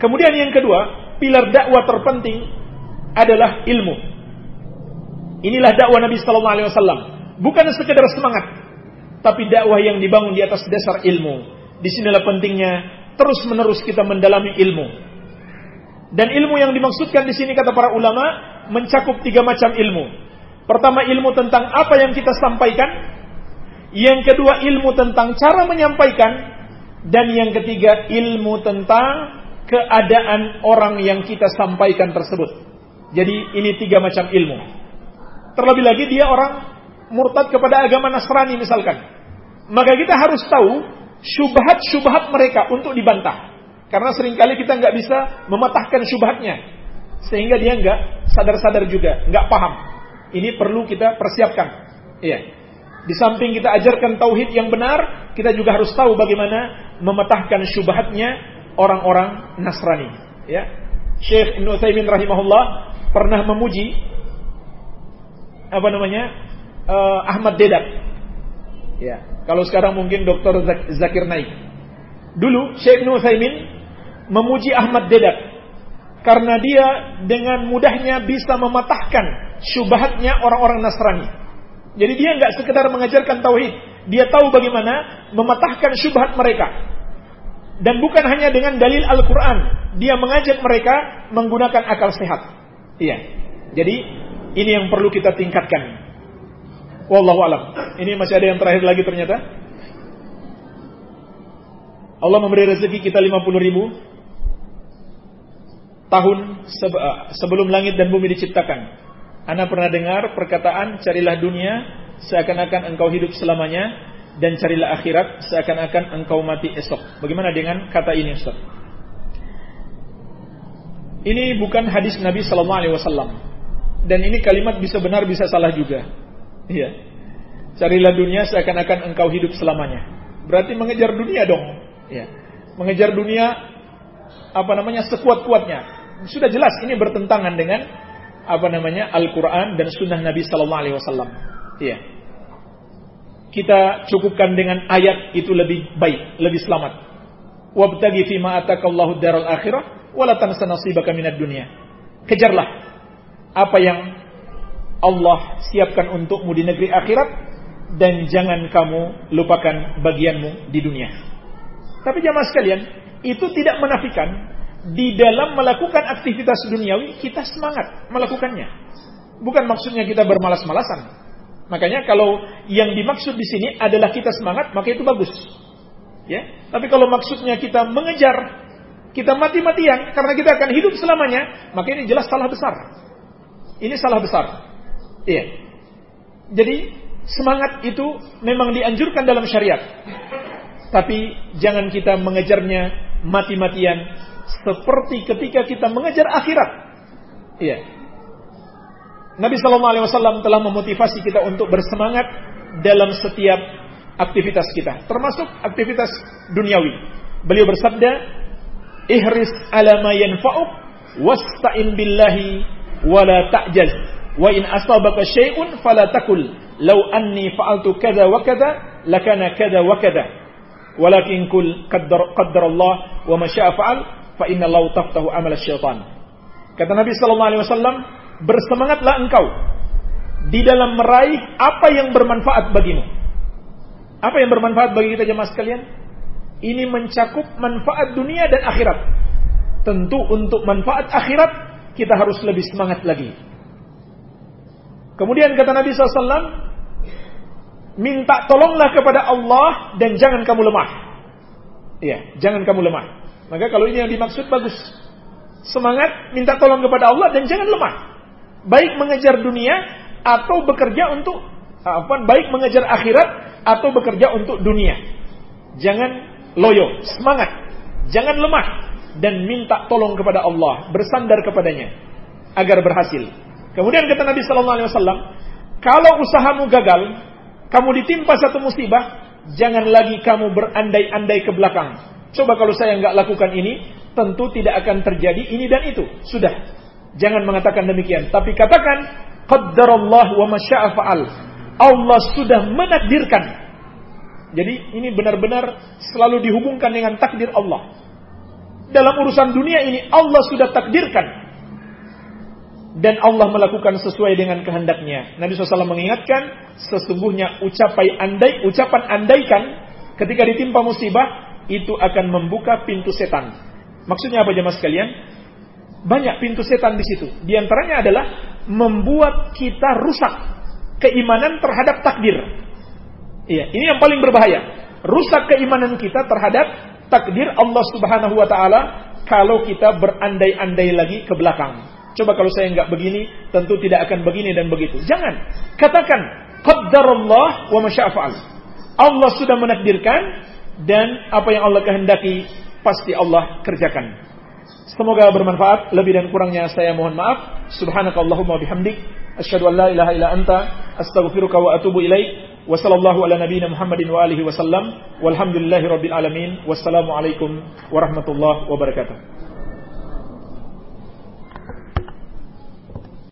Speaker 1: Kemudian yang kedua, pilar dakwah terpenting adalah ilmu. Inilah dakwah Nabi sallallahu alaihi wasallam, bukan sekedar semangat, tapi dakwah yang dibangun di atas dasar ilmu. Di sinilah pentingnya terus-menerus kita mendalami ilmu. Dan ilmu yang dimaksudkan di sini kata para ulama mencakup tiga macam ilmu. Pertama ilmu tentang apa yang kita sampaikan, yang kedua ilmu tentang cara menyampaikan, dan yang ketiga ilmu tentang keadaan orang yang kita sampaikan tersebut. Jadi ini tiga macam ilmu. Terlebih lagi dia orang murtad kepada agama Nasrani misalkan. Maka kita harus tahu syubhat-syubhat mereka untuk dibantah. Karena sering kali kita nggak bisa mematahkan syubhatnya. Sehingga dia nggak sadar-sadar juga, nggak paham. Ini perlu kita persiapkan. Iya. Di samping kita ajarkan tauhid yang benar, kita juga harus tahu bagaimana mematahkan syubhatnya orang-orang Nasrani. Ya. Syekh Ibn rahimahullah pernah memuji apa namanya uh, Ahmad Dedak. Ya. Kalau sekarang mungkin Dr. Zakir Naik. Dulu Syekh Ibn memuji Ahmad Dedak karena dia dengan mudahnya bisa mematahkan syubhatnya orang-orang Nasrani. Jadi dia nggak sekedar mengajarkan tauhid, dia tahu bagaimana mematahkan syubhat mereka. Dan bukan hanya dengan dalil Al-Quran, dia mengajak mereka menggunakan akal sehat. Iya. Jadi ini yang perlu kita tingkatkan. Wallahu alam. Ini masih ada yang terakhir lagi ternyata. Allah memberi rezeki kita 50 ribu tahun eh, sebelum langit dan bumi diciptakan. Anda pernah dengar perkataan carilah dunia seakan-akan engkau hidup selamanya dan carilah akhirat seakan-akan engkau mati esok. Bagaimana dengan kata ini Ustaz? Ini bukan hadis Nabi sallallahu alaihi wasallam. Dan ini kalimat bisa benar bisa salah juga. Iya. Carilah dunia seakan-akan engkau hidup selamanya. Berarti mengejar dunia dong. Iya. Mengejar dunia apa namanya sekuat-kuatnya sudah jelas ini bertentangan dengan apa namanya Al-Quran dan Sunnah Nabi Sallallahu Alaihi Wasallam. Iya. Kita cukupkan dengan ayat itu lebih baik, lebih selamat. Wabtagi fima atakallahu daral akhirah, wala tansa nasibaka minad dunia. Kejarlah apa yang Allah siapkan untukmu di negeri akhirat dan jangan kamu lupakan bagianmu di dunia. Tapi jamaah sekalian, itu tidak menafikan di dalam melakukan aktivitas duniawi kita semangat melakukannya. Bukan maksudnya kita bermalas-malasan. Makanya kalau yang dimaksud di sini adalah kita semangat, maka itu bagus. Ya. Tapi kalau maksudnya kita mengejar, kita mati-matian karena kita akan hidup selamanya, maka ini jelas salah besar. Ini salah besar. Iya. Jadi semangat itu memang dianjurkan dalam syariat. Tapi jangan kita mengejarnya mati-matian seperti ketika kita mengejar akhirat. Iya. Nabi Shallallahu Alaihi Wasallam telah memotivasi kita untuk bersemangat dalam setiap aktivitas kita, termasuk aktivitas duniawi. Beliau bersabda, "Ihris ala ma yanfa'uk wasta'in billahi wa la ta'jaz. Wa in asabaka syai'un fala takul law anni fa'altu kadza wa kadza lakana kadza wa kadza. Walakin kul qaddar qaddar Allah wa ma syaa fa'al fa inna lau taftahu amal syaitan. Kata Nabi sallallahu alaihi wasallam, bersemangatlah engkau di dalam meraih apa yang bermanfaat bagimu. Apa yang bermanfaat bagi kita jemaah sekalian? Ini mencakup manfaat dunia dan akhirat. Tentu untuk manfaat akhirat kita harus lebih semangat lagi. Kemudian kata Nabi SAW, minta tolonglah kepada Allah dan jangan kamu lemah. Iya, jangan kamu lemah. Maka kalau ini yang dimaksud bagus. Semangat minta tolong kepada Allah dan jangan lemah. Baik mengejar dunia atau bekerja untuk apa? Baik mengejar akhirat atau bekerja untuk dunia. Jangan loyo, semangat. Jangan lemah dan minta tolong kepada Allah, bersandar kepadanya agar berhasil. Kemudian kata Nabi sallallahu alaihi wasallam, kalau usahamu gagal, kamu ditimpa satu musibah, jangan lagi kamu berandai-andai ke belakang Coba kalau saya nggak lakukan ini, tentu tidak akan terjadi ini dan itu. Sudah. Jangan mengatakan demikian. Tapi katakan, Qaddarallah wa masya'a fa'al. Allah sudah menakdirkan. Jadi ini benar-benar selalu dihubungkan dengan takdir Allah. Dalam urusan dunia ini Allah sudah takdirkan. Dan Allah melakukan sesuai dengan kehendaknya. Nabi SAW mengingatkan, sesungguhnya ucapai andai, ucapan andaikan ketika ditimpa musibah, itu akan membuka pintu setan. Maksudnya apa jemaah sekalian? Banyak pintu setan di situ. Di antaranya adalah membuat kita rusak keimanan terhadap takdir. Iya, ini yang paling berbahaya. Rusak keimanan kita terhadap takdir Allah Subhanahu wa taala kalau kita berandai-andai lagi ke belakang. Coba kalau saya nggak begini, tentu tidak akan begini dan begitu. Jangan. Katakan, qaddarullah wa masya'fa'al. Allah sudah menakdirkan dan apa yang Allah kehendaki pasti Allah kerjakan. Semoga bermanfaat. Lebih dan kurangnya saya mohon maaf. Subhanakallahumma bihamdik. Asyhadu an la ilaha illa anta. Astaghfiruka wa atubu ilaik. Wa sallallahu ala nabiyyina Muhammadin wa alihi wasallam. Walhamdulillahi rabbil alamin. Wassalamualaikum warahmatullahi wabarakatuh.